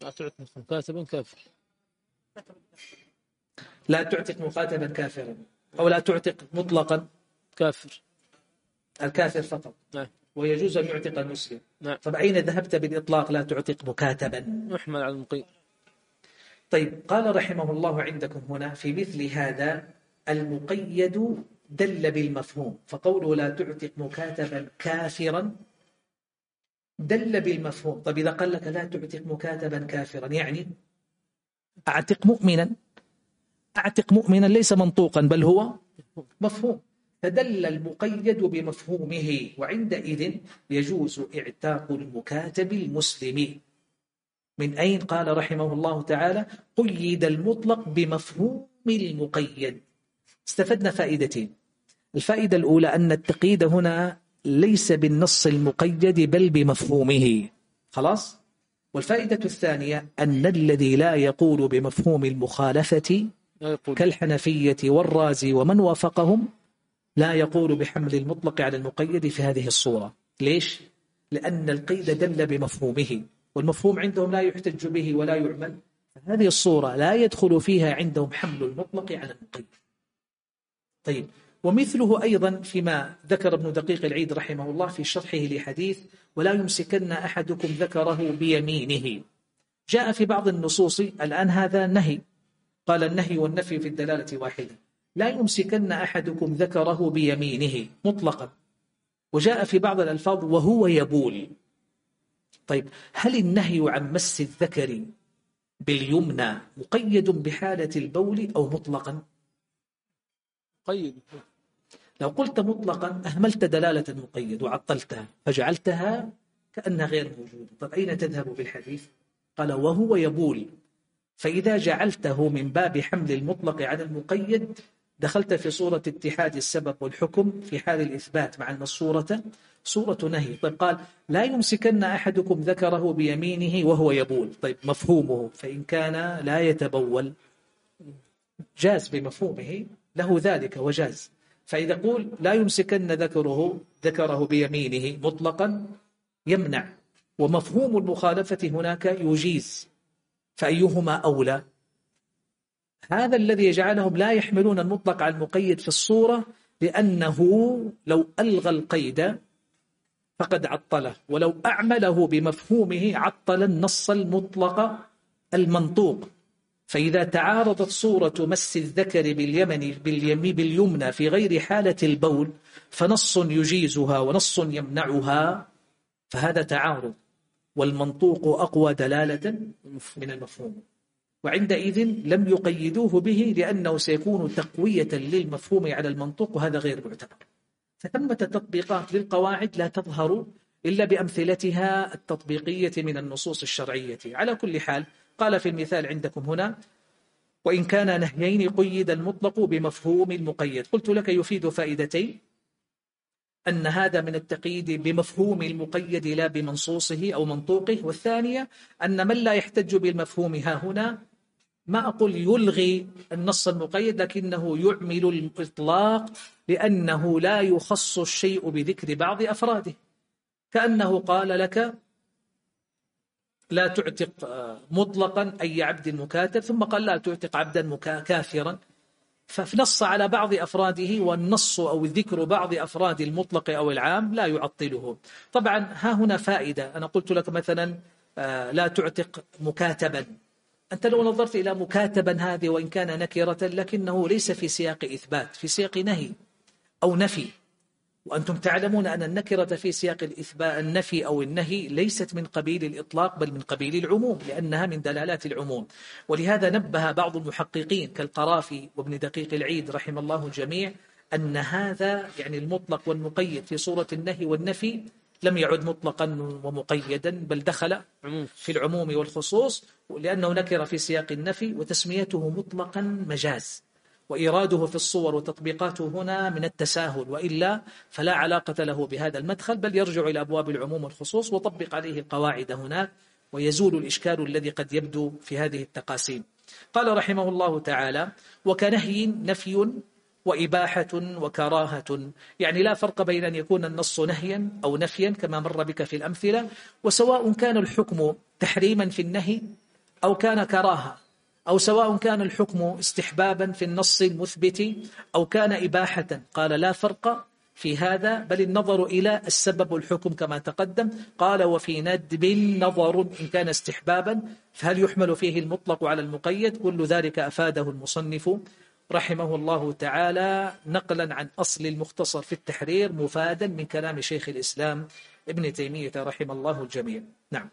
لا تعتق مكاتبا كافر لا تعتق مكاتبا كافرا أو لا تعتق مطلقا كافر. الكافر فقط. نعم. ويجوز أن يعتق المسلم. نعم. طب أين ذهبت بالإطلاق لا تعتق مكاتبا. يحمل على المقيم. طيب قال رحمه الله عندكم هنا في مثل هذا المقيد دل بالمفهوم فقوله لا تعتق مكاتبا كافرا دل بالمفهوم. طيب إذا قال لك لا تعتق مكاتبا كافرا يعني أعتق مؤمنا؟ أعتق مؤمنا ليس منطوقا بل هو مفهوم. فدل المقيد بمفهومه وعندئذ يجوز اعتاق المكاتب المسلم. من أين قال رحمه الله تعالى قيد المطلق بمفهوم المقيد. استفدنا فائدتين. الفائدة الأولى أن التقييد هنا ليس بالنص المقيد بل بمفهومه. خلاص؟ والفائدة الثانية أن الذي لا يقول بمفهوم المخالفة كالحنفية والرازي ومن وافقهم لا يقول بحمل المطلق على المقيد في هذه الصورة. ليش؟ لأن القيد دل بمفهومه والمفهوم عندهم لا يحتج به ولا يعمل. هذه الصورة لا يدخل فيها عندهم حمل المطلق على المقيد. طيب ومثله أيضا فيما ذكر ابن دقيق العيد رحمه الله في شرحه لحديث ولا يمسكن أحدكم ذكره بيمينه. جاء في بعض النصوص الآن هذا نهي. قال النهي والنفي في الدلالة واحدة. لا يمسكن أحدكم ذكره بيمينه مطلقا. وجاء في بعض الألفاظ وهو يبول. طيب هل النهي عن مس الذكر باليمنى مقيد بحالة البول أو مطلقا؟ قيد لو قلت مطلقا أهملت دلالة المقيد وعطلتها فجعلتها كأنها غير موجودة. طيب أين تذهب بالحديث؟ قال وهو يبول. فإذا جعلته من باب حمل المطلق على المقيد دخلت في صورة اتحاد السبب والحكم في حال الإثبات مع أن الصورة صورة نهي. طيب قال لا يمسكن أحدكم ذكره بيمينه وهو يبول. طيب مفهومه. فإن كان لا يتبول جاز بمفهومه له ذلك وجاز. فإذا قول لا يمسكن ذكره ذكره بيمينه مطلقا يمنع. ومفهوم المخالفة هناك يجيز. فأيهما أولى؟ هذا الذي يجعلهم لا يحملون المطلق على المقيد في الصورة لأنه لو ألغى القيد فقد عطله ولو أعمله بمفهومه عطل النص المطلق المنطوق. فإذا تعارضت صورة مس الذكر باليمن باليمي باليمنى في غير حالة البول فنص يجيزها ونص يمنعها فهذا تعارض والمنطوق أقوى دلالة من المفهوم. وعندئذ لم يقيدوه به لأنه سيكون تقوية للمفهوم على المنطوق وهذا غير معتبر. فثمة تطبيقات للقواعد لا تظهر إلا بأمثلتها التطبيقية من النصوص الشرعية. على كل حال قال في المثال عندكم هنا وإن كان نهيين قيد المطلق بمفهوم المقيد قلت لك يفيد فائدتين أن هذا من التقييد بمفهوم المقيد لا بمنصوصه أو منطوقه والثانية أن من لا يحتج بالمفهوم ها هنا ما أقول يلغي النص المقيد لكنه يعمل الإطلاق لأنه لا يخص الشيء بذكر بعض أفراده. كأنه قال لك لا تعتق مطلقا أي عبد مكاتب ثم قال لا تعتق عبدا كافرا. فنص على بعض أفراده والنص أو ذكر بعض أفراد المطلق أو العام لا يعطله. طبعا ها هنا فائدة. أنا قلت لك مثلا آه، لا تعتق مكاتبا. أنت لو نظرت إلى مكاتبا هذه وإن كان نكرة لكنه ليس في سياق إثبات في سياق نهي أو نفي. وأنتم تعلمون أن النكرة في سياق الإثبات النفي أو النهي ليست من قبيل الإطلاق بل من قبيل العموم لأنها من دلالات العموم. ولهذا نبه بعض المحققين كالقرافي وابن دقيق العيد رحم الله الجميع أن هذا يعني المطلق والمقيد في صورة النهي والنفي لم يعد مطلقا ومقيدا بل دخل في العموم والخصوص لأنه نكر في سياق النفي وتسميته مطلقا مجاز. وإيراده في الصور وتطبيقاته هنا من التساهل وإلا فلا علاقة له بهذا المدخل بل يرجع إلى أبواب العموم والخصوص وطبق عليه القواعد هناك ويزول الإشكال الذي قد يبدو في هذه التقاسيم. قال رحمه الله تعالى وكنهي نفي وإباحة وكراهة. يعني لا فرق بين أن يكون النص نهيا أو نفيا كما مر بك في الأمثلة وسواء كان الحكم تحريما في النهي أو كان كراهة أو سواء كان الحكم استحبابا في النص المثبت أو كان إباحة. قال لا فرق في هذا بل النظر إلى السبب والحكم كما تقدم. قال وفي ندب نظر إن كان استحبابا فهل يحمل فيه المطلق على المقيد؟ كل ذلك أفاده المصنف رحمه الله تعالى نقلا عن أصل المختصر في التحرير مفادا من كلام شيخ الإسلام ابن تيمية رحمه الله الجميع. نعم.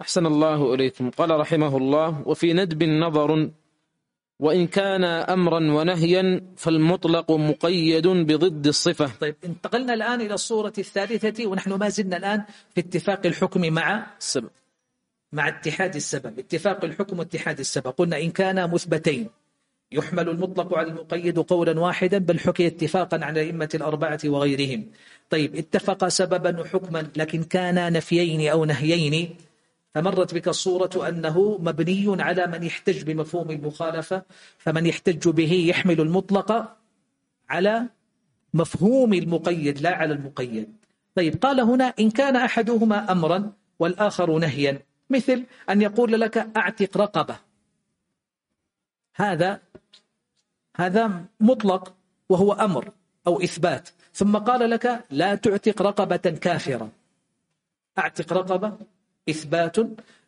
أحسن الله إليكم. قال رحمه الله وفي ندب نظر وإن كان أمرا ونهيا فالمطلق مقيد بضد الصفة. طيب انتقلنا الآن إلى الصورة الثالثة ونحن ما زلنا الآن في اتفاق الحكم مع السبب مع اتحاد السبب. اتفاق الحكم واتحاد السبب. قلنا إن كان مثبتين. يحمل المطلق على المقيد قولا واحدا بل حكي اتفاقا على الأئمة الأربعة وغيرهم. طيب اتفق سببا وحكما لكن كان نفيين أو نهيين. فمرت بك الصورة أنه مبني على من يحتج بمفهوم المخالفة فمن يحتج به يحمل المطلق على مفهوم المقيد لا على المقيد. طيب قال هنا إن كان أحدهما أمرا والآخر نهيا. مثل أن يقول لك أعتق رقبة. هذا هذا مطلق وهو أمر أو إثبات. ثم قال لك لا تعتق رقبة كافرة. أعتق رقبة إثبات.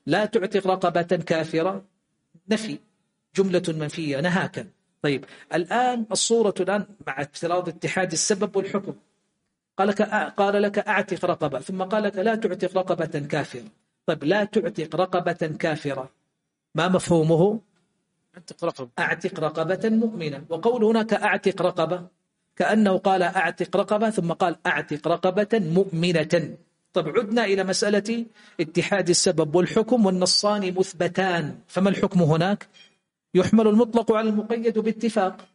لا تعتق رقبة كافرة نفي جملة منفية نهاك. طيب الآن الصورة الآن مع افتراض اتحاد السبب والحكم. قال لك قال لك أعتق رقبة. ثم قال لك لا تعتق رقبة كافرة. طيب لا تعتق رقبة كافرة. ما مفهومه؟ أعتق رقبة. أعتق رقبة مؤمنة. وقول هناك أعتق رقبة كأنه قال أعتق رقبة ثم قال أعتق رقبة مؤمنة. طب عدنا إلى مسألة اتحاد السبب والحكم والنصان مثبتان. فما الحكم هناك؟ يحمل المطلق على المقيد باتفاق.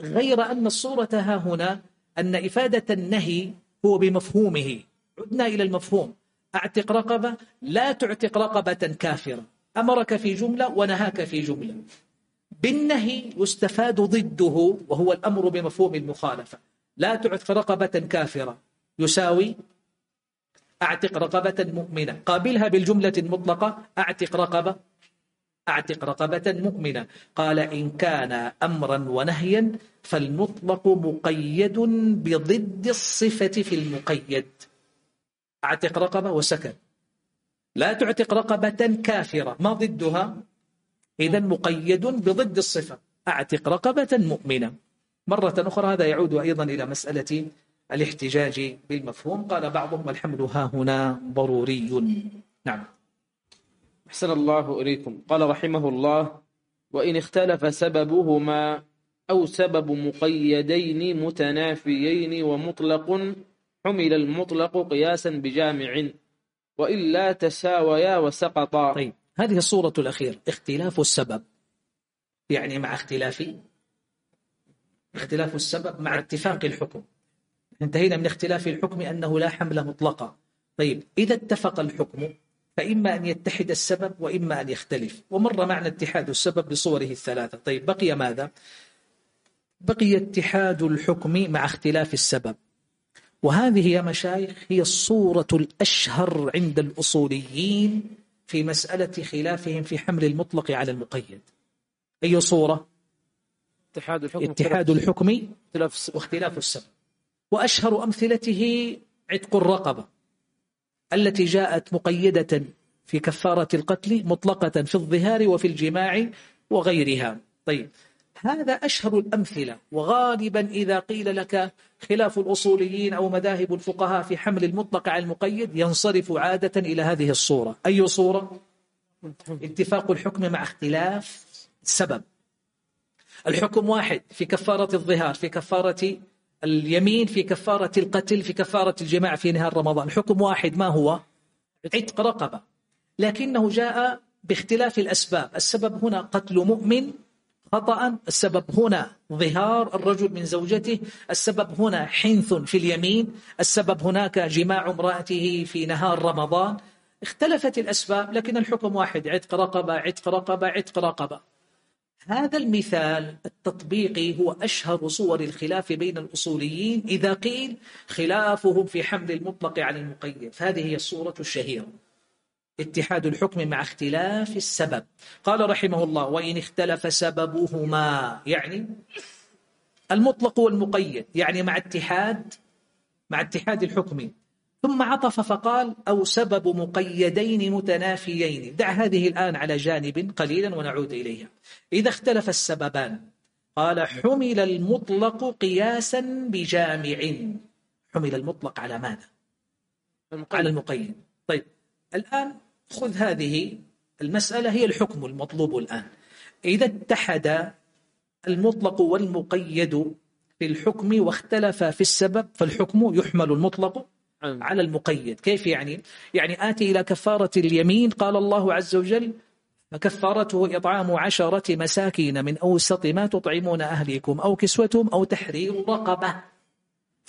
غير أن الصورة ها هنا أن إفادة النهي هو بمفهومه. عدنا إلى المفهوم. أعتق رقبة لا تعتق رقبة كافرة. أمرك في جملة ونهاك في جملة. بالنهي يستفاد ضده وهو الأمر بمفهوم المخالفة. لا تعتق رقبة كافرة. يساوي أعتق رقبة مؤمنة. قابلها بالجملة المطلقة أعتق رقبة أعتق رقبة مؤمنة. قال إن كان أمرا ونهيا فالمطلق مقيد بضد الصفة في المقيد. أعتق رقبة وسكن لا تعتق رقبة كافرة. ما ضدها؟ إذا مقيد بضد الصفة. أعتق رقبة مؤمنة. مرة أخرى هذا يعود أيضا إلى مسألة الاحتجاج بالمفهوم. قال بعضهم الحمل ها هنا ضروري. نعم. أحسن الله إليكم. قال رحمه الله وإن اختلف سببهما أو سبب مقيدين متنافيين ومطلق حمل المطلق قياسا بجامع وإلا تساويا وسقطا. طيب. هذه الصورة الأخير اختلاف السبب. يعني مع اختلاف اختلاف السبب مع اتفاق الحكم. انتهينا من اختلاف الحكم أنه لا حمل مطلقة طيب إذا اتفق الحكم فإما أن يتحد السبب وإما أن يختلف. ومر معنا اتحاد السبب بصوره الثلاثة. طيب بقي ماذا؟ بقي اتحاد الحكم مع اختلاف السبب. وهذه يا مشايخ هي الصورة الأشهر عند الأصوليين في مسألة خلافهم في حمل المطلق على المقيد. أي صورة؟ اتحاد الحكم اتحاد الحكم واختلاف السبب. وأشهر أمثلته عتق الرقبة التي جاءت مقيدة في كفارة القتل مطلقة في الظهار وفي الجماع وغيرها. طيب هذا أشهر الأمثلة. وغالبا إذا قيل لك خلاف الأصوليين أو مذاهب الفقهاء في حمل المطلق على المقيد ينصرف عادة إلى هذه الصورة. أي صورة؟ اتفاق الحكم مع اختلاف السبب الحكم واحد في كفارة الظهار في كفارة اليمين في كفارة القتل في كفارة الجماع في نهار رمضان. الحكم واحد ما هو؟ عتق رقبة. لكنه جاء باختلاف الأسباب. السبب هنا قتل مؤمن خطأ. السبب هنا ظهار الرجل من زوجته. السبب هنا حنث في اليمين. السبب هناك جماع امرأته في نهار رمضان. اختلفت الأسباب لكن الحكم واحد. عتق رقبة عتق رقبة عتق رقبة. هذا المثال التطبيقي هو أشهر صور الخلاف بين الأصوليين إذا قيل خلافهم في حمل المطلق على المقيد. هذه هي الصورة الشهيرة. اتحاد الحكم مع اختلاف السبب. قال رحمه الله وإن اختلف سببهما يعني المطلق والمقيد يعني مع اتحاد مع اتحاد الحكم. ثم عطف فقال أو سبب مقيدين متنافيين. دع هذه الآن على جانب قليلا ونعود إليها. إذا اختلف السببان قال حمل المطلق قياسا بجامع. حمل المطلق على ماذا؟ المقيد. على المقيد. طيب الآن خذ هذه المسألة هي الحكم المطلوب الآن. إذا اتحد المطلق والمقيد في الحكم واختلف في السبب فالحكم يحمل المطلق على المقيد. كيف يعني؟ يعني آتي إلى كفارة اليمين قال الله عز وجل فكفارته إطعام عشرة مساكين من أوسط ما تطعمون أهليكم أو كسوتهم أو تحرير رقبة.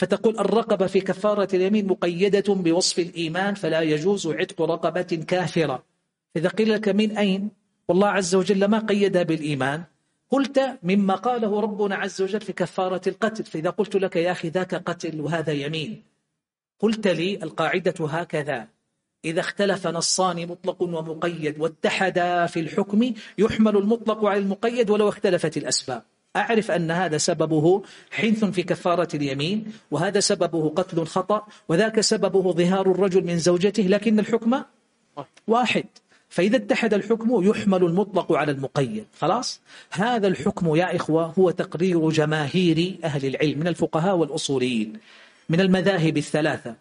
فتقول الرقبة في كفارة اليمين مقيدة بوصف الإيمان فلا يجوز عتق رقبة كافرة. إذا قيل لك من أين؟ والله عز وجل ما قيدها بالإيمان. قلت مما قاله ربنا عز وجل في كفارة القتل. فإذا قلت لك يا أخي ذاك قتل وهذا يمين. قلت لي القاعدة هكذا. إذا اختلف نصان مطلق ومقيد واتحدا في الحكم يحمل المطلق على المقيد ولو اختلفت الأسباب. أعرف أن هذا سببه حنث في كفارة اليمين وهذا سببه قتل خطأ وذاك سببه ظهار الرجل من زوجته لكن الحكم واحد. فإذا اتحد الحكم يحمل المطلق على المقيد. خلاص؟ هذا الحكم يا إخوة هو تقرير جماهير أهل العلم من الفقهاء والأصوليين من المذاهب الثلاثة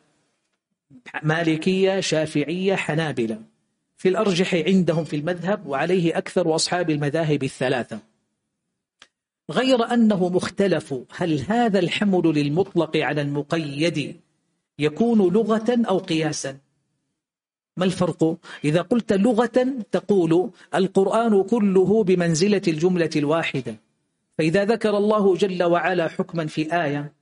مالكية شافعية حنابلة. في الأرجح عندهم في المذهب وعليه أكثر أصحاب المذاهب الثلاثة. غير أنه مختلف. هل هذا الحمل للمطلق على المقيد يكون لغة أو قياسا؟ ما الفرق؟ إذا قلت لغة تقول القرآن كله بمنزلة الجملة الواحدة. فإذا ذكر الله جل وعلا حكما في آية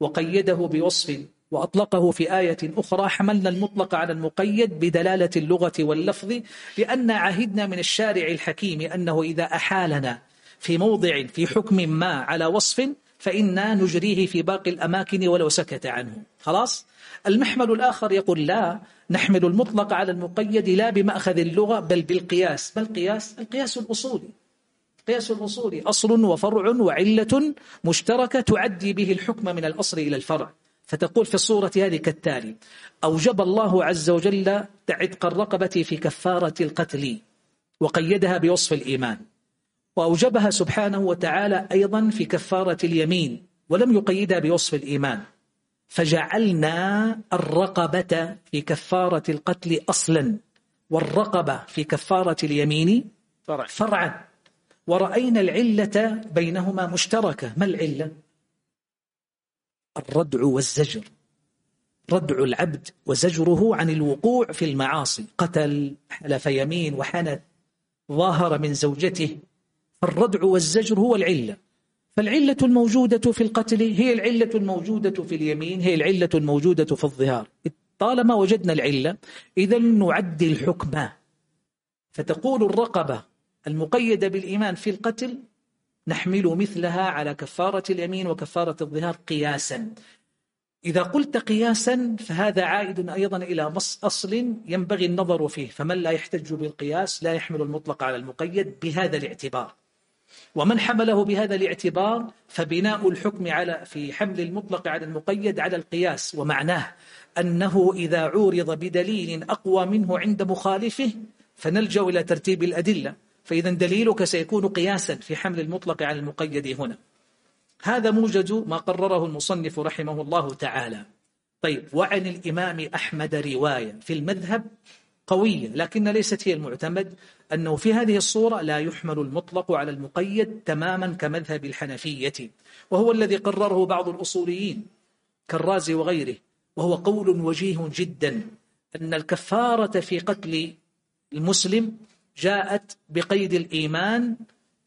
وقيده بوصف وأطلقه في آية أخرى حملنا المطلق على المقيد بدلالة اللغة واللفظ لأن عهدنا من الشارع الحكيم أنه إذا أحالنا في موضع في حكم ما على وصف فإنا نجريه في باقي الأماكن ولو سكت عنه. خلاص؟ المحمل الآخر يقول لا نحمل المطلق على المقيد لا بمأخذ اللغة بل بالقياس. ما القياس؟ القياس الأصولي. قياس الأصولي. أصل وفرع وعلة مشتركة تعدي به الحكم من الأصل إلى الفرع. فتقول في الصورة هذه كالتالي أوجب الله عز وجل تعتق الرقبة في كفارة القتل وقيدها بوصف الإيمان. وأوجبها سبحانه وتعالى أيضا في كفارة اليمين ولم يقيدها بوصف الإيمان. فجعلنا الرقبة في كفارة القتل أصلا والرقبة في كفارة اليمين فرعا. ورأينا العلة بينهما مشتركة. ما العلة؟ الردع والزجر. ردع العبد وزجره عن الوقوع في المعاصي. قتل حلف يمين وحنث. ظاهر من زوجته. الردع والزجر هو العلة. فالعلة الموجودة في القتل هي العلة الموجودة في اليمين هي العلة الموجودة في الظهار. طالما وجدنا العلة إذا نعدي الحكم. فتقول الرقبة المقيدة بالإيمان في القتل نحمل مثلها على كفارة اليمين وكفارة الظهار قياسا. إذا قلت قياسا فهذا عائد أيضا إلى أصل ينبغي النظر فيه. فمن لا يحتج بالقياس لا يحمل المطلق على المقيد بهذا الاعتبار. ومن حمله بهذا الاعتبار فبناء الحكم على في حمل المطلق على المقيد على القياس ومعناه أنه إذا عورض بدليل أقوى منه عند مخالفه فنلجأ إلى ترتيب الأدلة. فإذا دليلك سيكون قياسا في حمل المطلق على المقيد هنا. هذا موجز ما قرره المصنف رحمه الله تعالى. طيب وعن الإمام أحمد رواية في المذهب قوية لكن ليست هي المعتمد. أنه في هذه الصورة لا يحمل المطلق على المقيد تماما كمذهب الحنفية وهو الذي قرره بعض الأصوليين كالرازي وغيره وهو قول وجيه جدا أن الكفارة في قتل المسلم جاءت بقيد الإيمان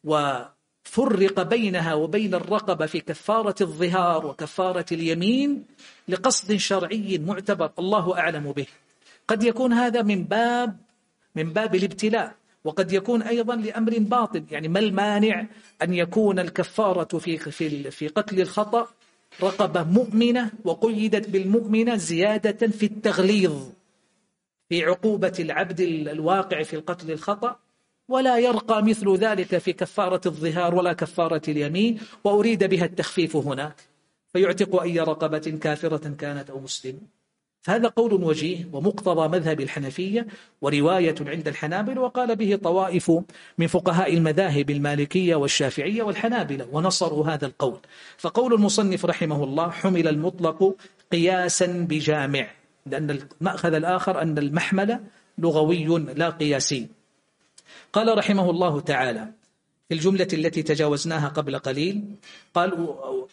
وفرق بينها وبين الرقبة في كفارة الظهار وكفارة اليمين لقصد شرعي معتبر الله أعلم به. قد يكون هذا من باب من باب الابتلاء. وقد يكون أيضا لأمر باطل. يعني ما المانع أن يكون الكفارة في في في قتل الخطأ رقبة مؤمنة وقيدت بالمؤمنة زيادة في التغليظ في عقوبة العبد الواقع في القتل الخطأ. ولا يرقى مثل ذلك في كفارة الظهار ولا كفارة اليمين. وأريد بها التخفيف هناك. فيعتق أي رقبة كافرة كانت أو مسلم فهذا قول وجيه ومقتضى مذهب الحنفية ورواية عند الحنابل وقال به طوائف من فقهاء المذاهب المالكية والشافعية والحنابلة ونصروا هذا القول. فقول المصنف رحمه الله حمل المطلق قياسا بجامع لأن المأخذ الآخر أن المحمل لغوي لا قياسي. قال رحمه الله تعالى الجملة التي تجاوزناها قبل قليل. قال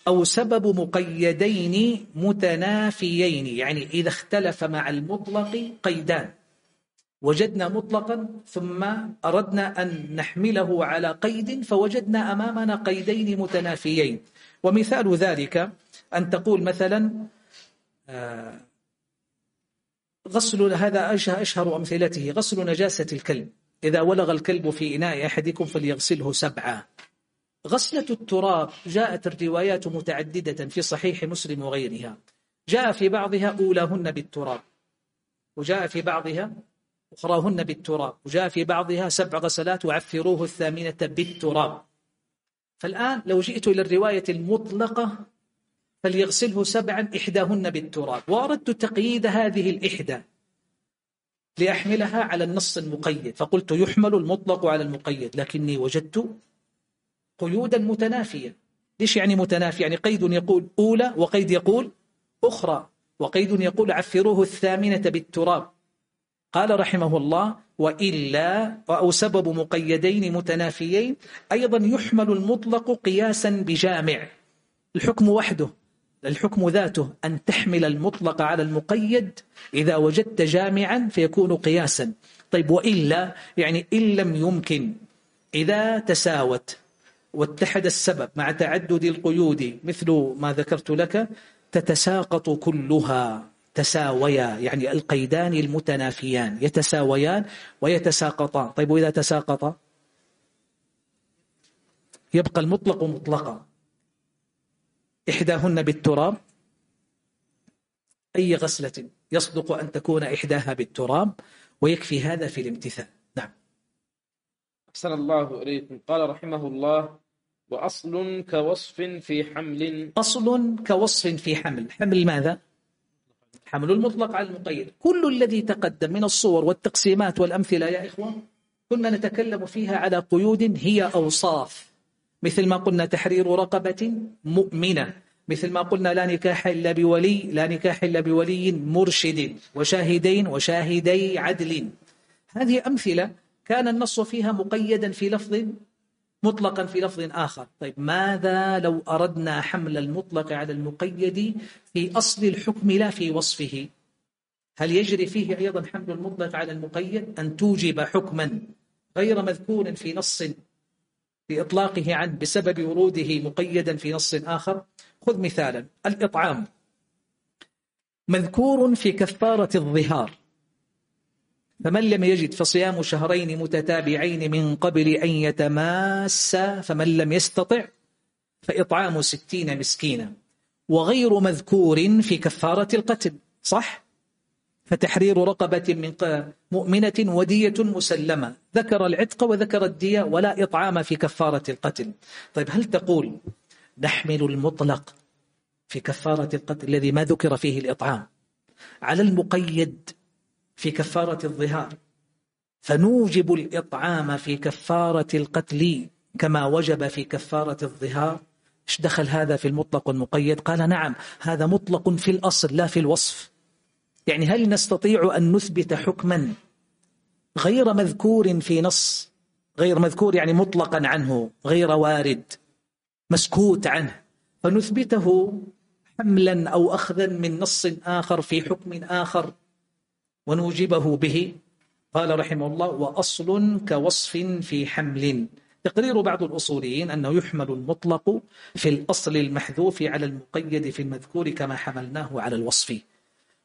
أو سبب مقيدين متنافيين يعني إذا اختلف مع المطلق قيدان. وجدنا مطلقا ثم أردنا أن نحمله على قيد فوجدنا أمامنا قيدين متنافيين. ومثال ذلك أن تقول مثلا آه، غسل هذا أشهر أمثلته غسل نجاسة الكلب. إذا ولغ الكلب في إناء أحدكم فليغسله سبعا. غسلة التراب جاءت الروايات متعددة في صحيح مسلم وغيرها. جاء في بعضها أولاهن بالتراب. وجاء في بعضها أخراهن بالتراب. وجاء في بعضها سبع غسلات وعفروه الثامنة بالتراب. فالآن لو جئت إلى الرواية المطلقة فليغسله سبعا إحداهن بالتراب. وأردت تقييد هذه الإحدى. لأحملها على النص المقيد. فقلت يحمل المطلق على المقيد. لكني وجدت قيودا متنافية ليش يعني متنافي؟ يعني قيد يقول أولى وقيد يقول أخرى. وقيد يقول عفروه الثامنة بالتراب. قال رحمه الله وإلا أو سبب مقيدين متنافيين. أيضا يحمل المطلق قياسا بجامع. الحكم وحده. الحكم ذاته أن تحمل المطلق على المقيد إذا وجدت جامعا فيكون قياسا. طيب وإلا يعني إن لم يمكن إذا تساوت واتحد السبب مع تعدد القيود مثل ما ذكرت لك تتساقط كلها تساويا يعني القيدان المتنافيان يتساويان ويتساقطان. طيب وإذا تساقطا؟ يبقى المطلق مطلقا. إحداهن بالتراب أي غسلة يصدق أن تكون إحداها بالتراب ويكفي هذا في الامتثال. نعم. أحسن الله إليكم. قال رحمه الله وأصل كوصف في حمل. أصل كوصف في حمل. حمل ماذا؟ حمل المطلق على المقيد. كل الذي تقدم من الصور والتقسيمات والأمثلة يا إخوة كنا نتكلم فيها على قيود هي أوصاف. مثل ما قلنا تحرير رقبة مؤمنة. مثل ما قلنا لا نكاح إلا بولي لا نكاح إلا بولي مرشد وشاهدين وشاهدي عدل. هذه أمثلة كان النص فيها مقيدا في لفظ مطلقا في لفظ آخر. طيب ماذا لو أردنا حمل المطلق على المقيد في أصل الحكم لا في وصفه؟ هل يجري فيه أيضا حمل المطلق على المقيد أن توجب حكما غير مذكور في نص في إطلاقه عنه بسبب وروده مقيدا في نص آخر. خذ مثالا الإطعام. مذكور في كفارة الظهار. فمن لم يجد فصيام شهرين متتابعين من قبل أن يتماس فمن لم يستطع فإطعام ستين مسكينا. وغير مذكور في كفارة القتل صح؟ فتحرير رقبة من مؤمنة ودية مسلمة. ذكر العتق وذكر الدية ولا إطعام في كفارة القتل. طيب هل تقول نحمل المطلق في كفارة القتل الذي ما ذكر فيه الإطعام على المقيد في كفارة الظهار؟ فنوجب الإطعام في كفارة القتل كما وجب في كفارة الظهار. إيش دخل هذا في المطلق والمقيد قال نعم هذا مطلق في الأصل لا في الوصف. يعني هل نستطيع أن نثبت حكما غير مذكور في نص غير مذكور يعني مطلقا عنه غير وارد مسكوت عنه فنثبته حملا أو أخذا من نص آخر في حكم آخر ونوجبه به؟ قال رحمه الله وأصل كوصف في حمل. تقرير بعض الأصوليين أنه يحمل المطلق في الأصل المحذوف على المقيد في المذكور كما حملناه على الوصف.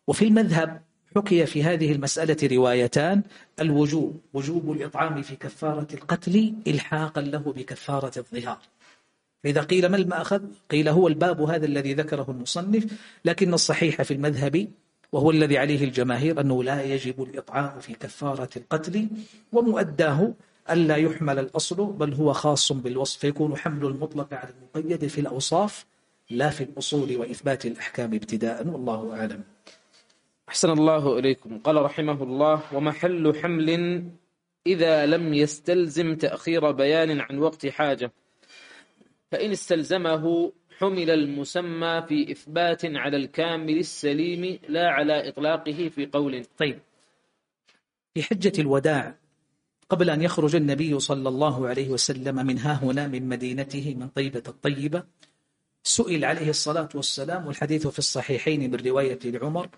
وفي المذهب حكي في هذه المسألة روايتان الوجوب وجوب الإطعام في كفارة القتل إلحاقا له بكفارة الظهار. فإذا قيل ما المأخذ؟ قيل هو الباب هذا الذي ذكره المصنف لكن الصحيح في المذهب وهو الذي عليه الجماهير أنه لا يجب الإطعام في كفارة القتل ومؤداه ألا يحمل الأصل بل هو خاص بالوصف. فيكون حمل المطلق على المقيد في الأوصاف لا في الأصول وإثبات الأحكام ابتداء والله أعلم. أحسن الله إليكم. قال رحمه الله ومحل حمل إذا لم يستلزم تأخير بيان عن وقت حاجة. فإن استلزمه حمل المسمى في إثبات على الكامل السليم لا على إطلاقه في قول. طيب. في حجة الوداع قبل أن يخرج النبي صلى الله عليه وسلم من ها هنا من مدينته من طيبة الطيبة سئل عليه الصلاة والسلام والحديث في الصحيحين من رواية لعمر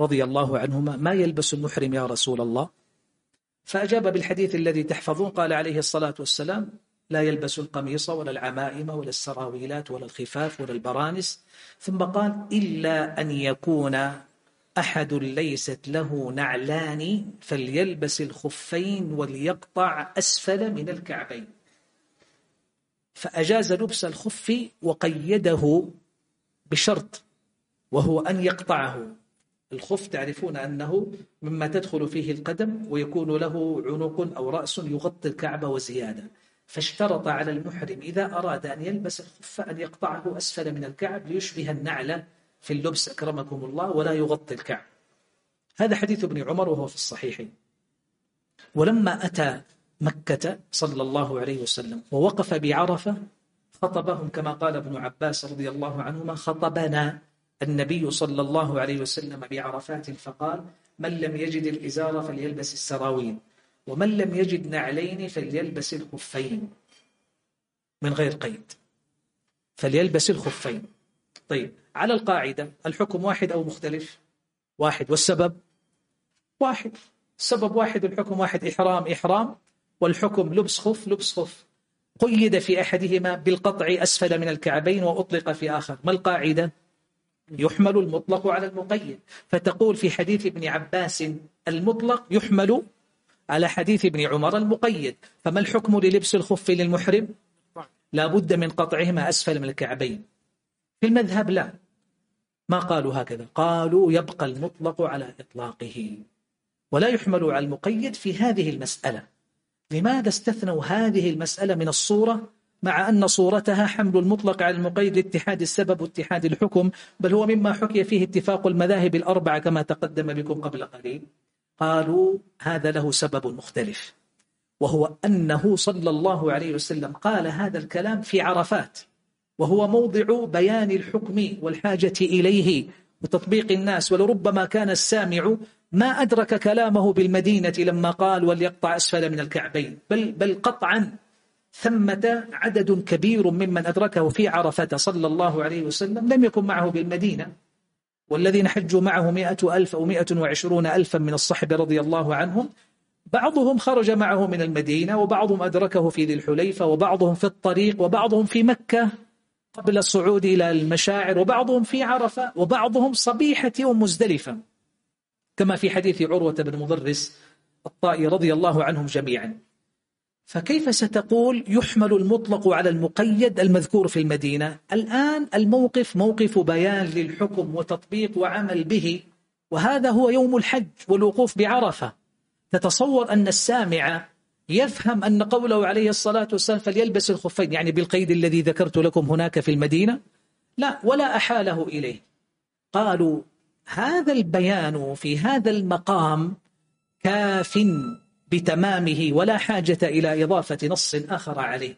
رضي الله عنهما ما يلبس المحرم يا رسول الله؟ فأجاب بالحديث الذي تحفظون قال عليه الصلاة والسلام لا يلبس القميص ولا العمائم ولا السراويلات ولا الخفاف ولا البرانس. ثم قال إلا أن يكون أحد ليست له نعلان فليلبس الخفين وليقطع أسفل من الكعبين. فأجاز لبس الخف وقيده بشرط وهو أن يقطعه. الخف تعرفون أنه مما تدخل فيه القدم ويكون له عنق أو رأس يغطي الكعبة وزيادة. فاشترط على المحرم إذا أراد أن يلبس الخف أن يقطعه أسفل من الكعب ليشبه النعل في اللبس أكرمكم الله ولا يغطي الكعب. هذا حديث ابن عمر وهو في الصحيحين. ولما أتى مكة صلى الله عليه وسلم ووقف بعرفة خطبهم كما قال ابن عباس رضي الله عنهما خطبنا. النبي صلى الله عليه وسلم بعرفات فقال من لم يجد الإزار فليلبس السراويل ومن لم يجد نعلين فليلبس الخفين. من غير قيد. فليلبس الخفين. طيب على القاعدة الحكم واحد أو مختلف؟ واحد. والسبب؟ واحد. السبب واحد والحكم واحد إحرام إحرام. والحكم لبس خف لبس خف. قيد في أحدهما بالقطع أسفل من الكعبين وأطلق في آخر. ما القاعدة؟ يحمل المطلق على المقيد. فتقول في حديث ابن عباس المطلق يحمل على حديث ابن عمر المقيد. فما الحكم للبس الخف للمحرم؟ لا بد من قطعهما أسفل من الكعبين. في المذهب لا. ما قالوا هكذا؟ قالوا يبقى المطلق على إطلاقه. ولا يحمل على المقيد في هذه المسألة. لماذا استثنوا هذه المسألة من الصورة؟ مع أن صورتها حمل المطلق على المقيد لاتحاد السبب واتحاد الحكم بل هو مما حكي فيه اتفاق المذاهب الأربعة كما تقدم بكم قبل قليل. قالوا هذا له سبب مختلف وهو أنه صلى الله عليه وسلم قال هذا الكلام في عرفات وهو موضع بيان الحكم والحاجة إليه وتطبيق الناس. ولربما كان السامع ما أدرك كلامه بالمدينة لما قال وليقطع أسفل من الكعبين بل, بل قطعا ثمة عدد كبير ممن أدركه في عرفة صلى الله عليه وسلم لم يكن معه بالمدينة والذين حجوا معه مئة ألف أو مئة وعشرون ألفا من الصحب رضي الله عنهم بعضهم خرج معه من المدينة وبعضهم أدركه في ذي الحليفة وبعضهم في الطريق وبعضهم في مكة قبل الصعود إلى المشاعر وبعضهم في عرفة وبعضهم صبيحة يوم مزدلفة كما في حديث عروة بن مضرس الطائي رضي الله عنهم جميعا. فكيف ستقول يحمل المطلق على المقيد المذكور في المدينة؟ الآن الموقف موقف بيان للحكم وتطبيق وعمل به وهذا هو يوم الحج والوقوف بعرفة. تتصور أن السامع يفهم أن قوله عليه الصلاة والسلام فليلبس الخفين يعني بالقيد الذي ذكرت لكم هناك في المدينة؟ لا ولا أحاله إليه. قالوا هذا البيان في هذا المقام كاف بتمامه ولا حاجة إلى إضافة نص آخر عليه.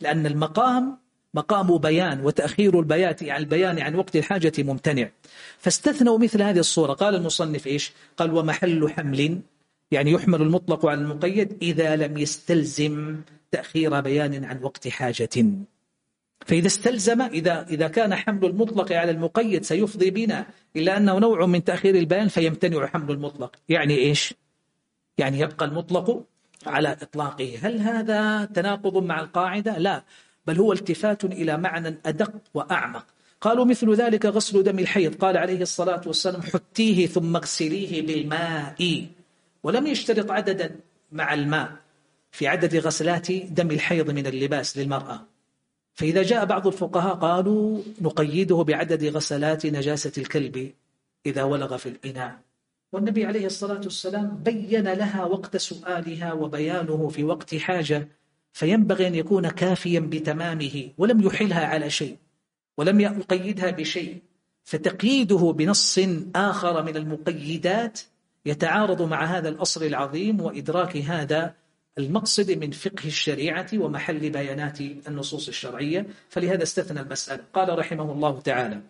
لأن المقام مقام بيان وتأخير البيان عن البيان عن وقت الحاجة ممتنع. فاستثنوا مثل هذه الصورة. قال المصنف إيش؟ قال ومحل حمل يعني يحمل المطلق على المقيد إذا لم يستلزم تأخير بيان عن وقت حاجة. فإذا استلزم إذا إذا كان حمل المطلق على المقيد سيفضي بنا. إلا أنه نوع من تأخير البيان فيمتنع حمل المطلق. يعني إيش؟ يعني يبقى المطلق على إطلاقه. هل هذا تناقض مع القاعدة؟ لا بل هو التفات إلى معنى أدق وأعمق. قالوا مثل ذلك غسل دم الحيض. قال عليه الصلاة والسلام حتيه ثم اغسليه بالماء. ولم يشترط عددا مع الماء في عدد غسلات دم الحيض من اللباس للمرأة. فإذا جاء بعض الفقهاء قالوا نقيده بعدد غسلات نجاسة الكلب إذا ولغ في الإناء. والنبي عليه الصلاة والسلام بين لها وقت سؤالها وبيانه في وقت حاجة فينبغي أن يكون كافيا بتمامه ولم يحلها على شيء ولم يقيدها بشيء فتقييده بنص آخر من المقيدات يتعارض مع هذا الأصل العظيم وإدراك هذا المقصد من فقه الشريعة ومحل بيانات النصوص الشرعية فلهذا استثنى المسألة. قال رحمه الله تعالى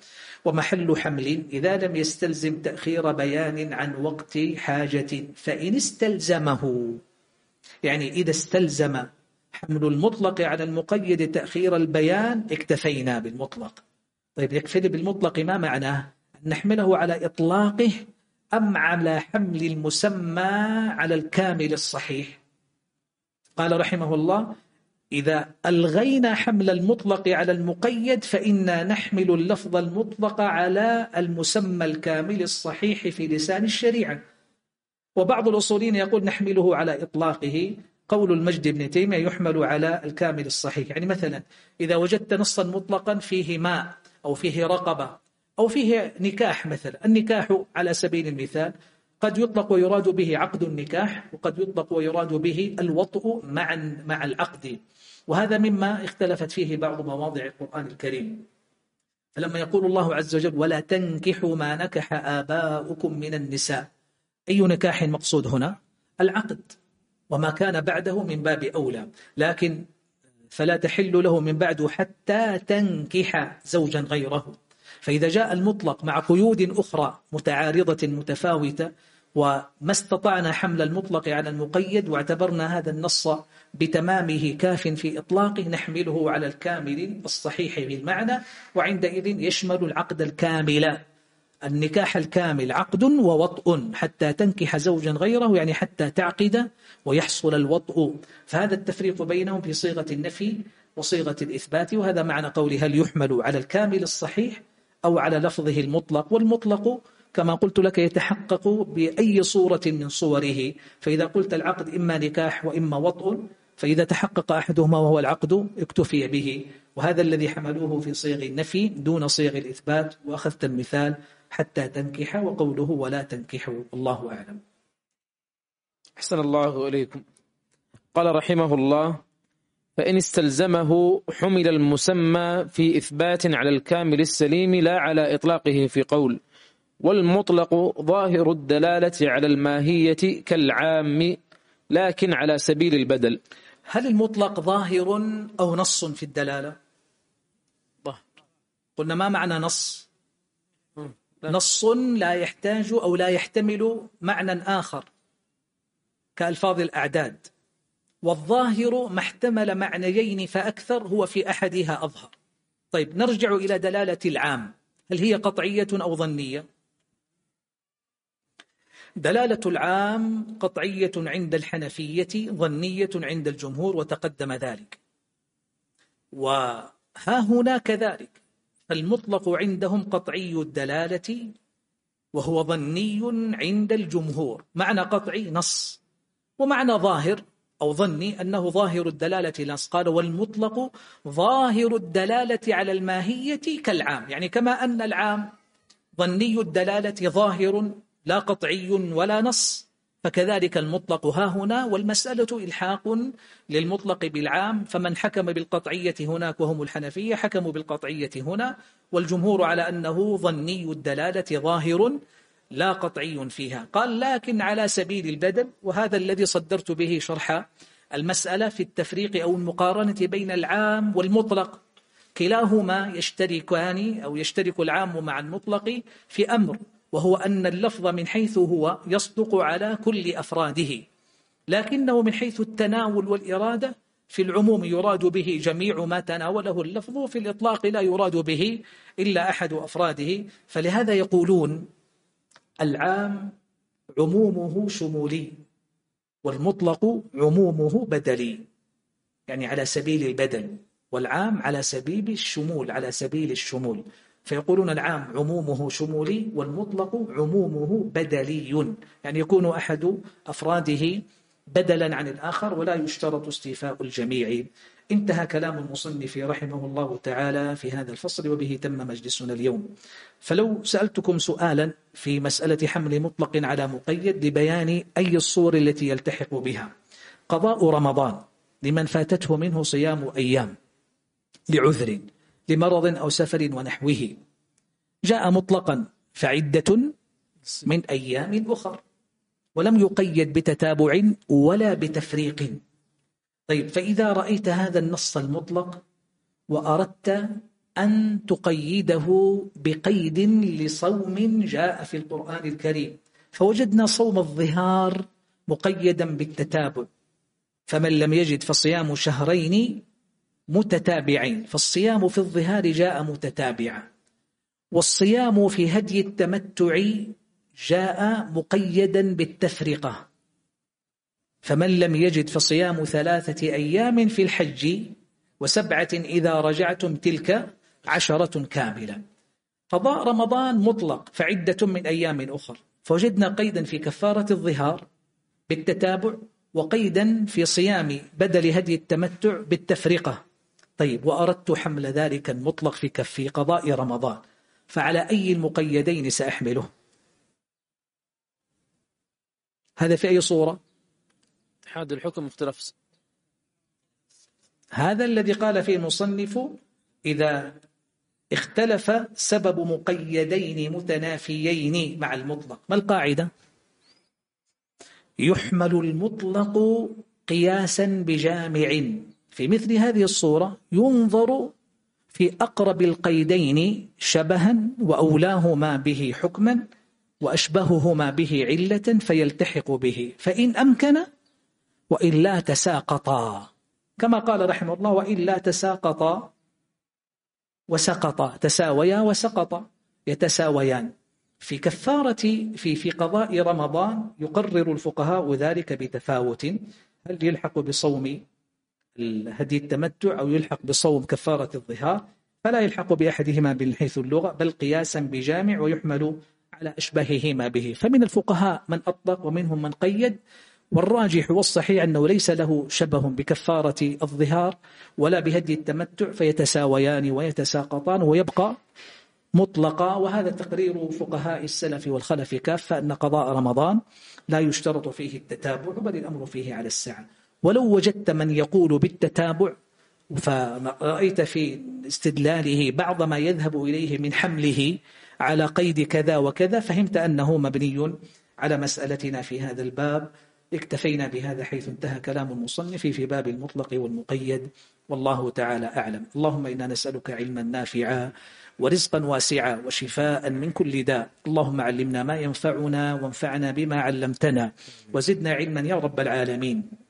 ومحل حمل. إذا لم يستلزم تأخير بيان عن وقت حاجة فإن استلزمه. يعني إذا استلزم حمل المطلق على المقيد تأخير البيان اكتفينا بالمطلق. طيب يكفي بالمطلق ما معناه؟ نحمله على إطلاقه أم على حمل المسمى على الكامل الصحيح؟ قال رحمه الله إذا ألغينا حمل المطلق على المقيد فإنا نحمل اللفظ المطلق على المسمى الكامل الصحيح في لسان الشريعة. وبعض الأصولين يقول نحمله على إطلاقه. قول المجد بن تيمية يحمل على الكامل الصحيح. يعني مثلا إذا وجدت نصا مطلقا فيه ماء أو فيه رقبة أو فيه نكاح مثلا. النكاح على سبيل المثال قد يطلق ويراد به عقد النكاح وقد يطلق ويراد به الوطء مع مع العقد. وهذا مما اختلفت فيه بعض مواضع القرآن الكريم. فلما يقول الله عز وجل ولا تنكحوا ما نكح آباؤكم من النساء. أي نكاح مقصود هنا؟ العقد. وما كان بعده من باب أولى. لكن فلا تحل له من بعد حتى تنكح زوجا غيره. فإذا جاء المطلق مع قيود أخرى متعارضة متفاوتة وما استطعنا حمل المطلق على المقيد واعتبرنا هذا النص بتمامه كاف في إطلاقه نحمله على الكامل الصحيح بالمعنى وعندئذ يشمل العقد الكامل. النكاح الكامل عقد ووطء حتى تنكح زوجا غيره يعني حتى تعقد ويحصل الوطء. فهذا التفريق بينهم في صيغة النفي وصيغة الإثبات وهذا معنى قول هل يحمل على الكامل الصحيح أو على لفظه المطلق. والمطلق كما قلت لك يتحقق بأي صورة من صوره. فإذا قلت العقد إما نكاح وإما وطء فإذا تحقق أحدهما وهو العقد اكتفي به. وهذا الذي حملوه في صيغ النفي دون صيغ الإثبات وأخذت المثال حتى تنكح وقوله ولا تنكحوا الله أعلم. أحسن الله إليكم. قال رحمه الله فإن استلزمه حمل المسمى في إثبات على الكامل السليم لا على إطلاقه في قول والمطلق ظاهر الدلالة على الماهية كالعام لكن على سبيل البدل. هل المطلق ظاهر أو نص في الدلالة؟ ظاهر. قلنا ما معنى نص؟ نص لا يحتاج أو لا يحتمل معنى آخر كألفاظ الأعداد. والظاهر ما احتمل معنيين فأكثر هو في أحدها أظهر. طيب نرجع إلى دلالة العام. هل هي قطعية أو ظنية؟ دلالة العام قطعية عند الحنفية ظنية عند الجمهور وتقدم ذلك. وها هنا كذلك. المطلق عندهم قطعي الدلالة وهو ظني عند الجمهور. معنى قطعي نص ومعنى ظاهر أو ظني أنه ظاهر الدلالة نص. قال والمطلق ظاهر الدلالة على الماهية كالعام. يعني كما أن العام ظني الدلالة ظاهر لا قطعي ولا نص. فكذلك المطلق ها هنا والمسألة إلحاق للمطلق بالعام. فمن حكم بالقطعية هناك وهم الحنفية حكموا بالقطعية هنا. والجمهور على أنه ظني الدلالة ظاهر لا قطعي فيها. قال لكن على سبيل البدل وهذا الذي صدرت به شرح المسألة في التفريق أو المقارنة بين العام والمطلق. كلاهما يشتركان أو يشترك العام مع المطلق في أمر وهو أن اللفظ من حيث هو يصدق على كل أفراده لكنه من حيث التناول والإرادة في العموم يراد به جميع ما تناوله اللفظ وفي الإطلاق لا يراد به إلا أحد أفراده. فلهذا يقولون العام عمومه شمولي والمطلق عمومه بدلي يعني على سبيل البدل والعام على سبيل الشمول على سبيل الشمول. فيقولون العام عمومه شمولي والمطلق عمومه بدلي. يعني يكون أحد أفراده بدلا عن الآخر ولا يشترط استيفاء الجميع. انتهى كلام المصنف رحمه الله تعالى في هذا الفصل وبه تم مجلسنا اليوم. فلو سألتكم سؤالا في مسألة حمل مطلق على مقيد لبيان أي الصور التي يلتحق بها. قضاء رمضان لمن فاتته منه صيام أيام لعذر. لمرض أو سفر ونحوه. جاء مطلقا فعدة من أيام أخر ولم يقيد بتتابع ولا بتفريق. طيب فإذا رأيت هذا النص المطلق وأردت أن تقيده بقيد لصوم جاء في القرآن الكريم فوجدنا صوم الظهار مقيدا بالتتابع. فمن لم يجد فصيام شهرين متتابعين. فالصيام في الظهار جاء متتابعا. والصيام في هدي التمتع جاء مقيدا بالتفرقة. فمن لم يجد فصيام ثلاثة أيام في الحج وسبعة إذا رجعتم تلك عشرة كاملة. فضاء رمضان مطلق فعدة من أيام أخر. فوجدنا قيدا في كفارة الظهار بالتتابع وقيدا في صيام بدل هدي التمتع بالتفرقة. طيب وأردت حمل ذلك المطلق في كف قضاء رمضان فعلى أي المقيدين سأحمله؟ هذا في أي صورة؟ حاد الحكم اختلاف هذا الذي قال فيه المصنف إذا اختلف سبب مقيدين متنافيين مع المطلق. ما القاعدة؟ يحمل المطلق قياسا بجامع في مثل هذه الصورة ينظر في أقرب القيدين شبها وأولاهما به حكما وأشبههما به علة فيلتحق به. فإن أمكن وإلا تساقطا. كما قال رحمه الله وإلا تساقطا وسقطا. تساويا وسقطا. يتساويان. في كفارة في في قضاء رمضان يقرر الفقهاء ذلك بتفاوت. هل يلحق بصوم هدي التمتع أو يلحق بصوم كفارة الظهار فلا يلحق بأحدهما من حيث اللغة بل قياسا بجامع ويحمل على أشبههما به. فمن الفقهاء من أطلق ومنهم من قيد والراجح والصحيح أنه ليس له شبه بكفارة الظهار ولا بهدي التمتع فيتساويان ويتساقطان ويبقى مطلقا. وهذا تقرير فقهاء السلف والخلف كافة أن قضاء رمضان لا يشترط فيه التتابع بل الأمر فيه على السعة ولو وجدت من يقول بالتتابع فرأيت في استدلاله بعض ما يذهب إليه من حمله على قيد كذا وكذا فهمت أنه مبني على مسألتنا في هذا الباب. اكتفينا بهذا حيث انتهى كلام المصنف في باب المطلق والمقيد. والله تعالى أعلم. اللهم إنا نسألك علما نافعا ورزقا واسعا وشفاء من كل داء. اللهم علمنا ما ينفعنا وانفعنا بما علمتنا. وزدنا علما يا رب العالمين.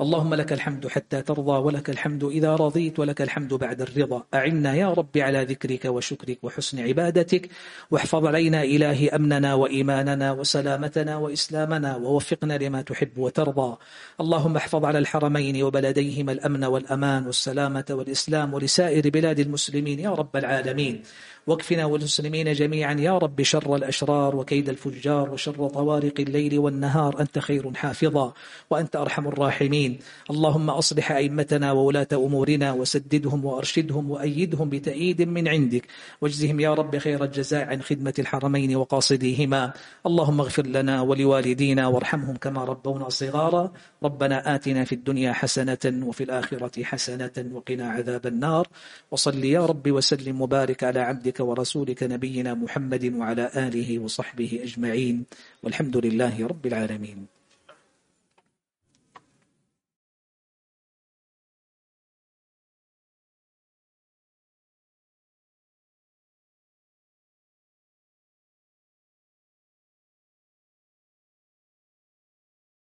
اللهم لك الحمد حتى ترضى ولك الحمد إذا رضيت ولك الحمد بعد الرضا. أعنا يا رب على ذكرك وشكرك وحسن عبادتك واحفظ علينا إلهي أمننا وإيماننا وسلامتنا وإسلامنا ووفقنا لما تحب وترضى. اللهم احفظ على الحرمين وبلديهما الأمن والأمان والسلامة والإسلام ولسائر بلاد المسلمين يا رب العالمين. واكفنا والمسلمين جميعا يا رب شر الأشرار وكيد الفجار وشر طوارق الليل والنهار أنت خير حافظا وأنت أرحم الراحمين اللهم أصلح أئمتنا وولاة أمورنا وسددهم وأرشدهم وأيدهم بتأييد من عندك واجزهم يا رب خير الجزاء عن خدمة الحرمين وقاصديهما اللهم اغفر لنا ولوالدينا وارحمهم كما ربونا صغارا ربنا آتنا في الدنيا حسنة وفي الآخرة حسنة وقنا عذاب النار وصل يا رب وسلم وبارك على عبدك عبدك ورسولك نبينا محمد وعلى آله وصحبه أجمعين والحمد لله رب العالمين.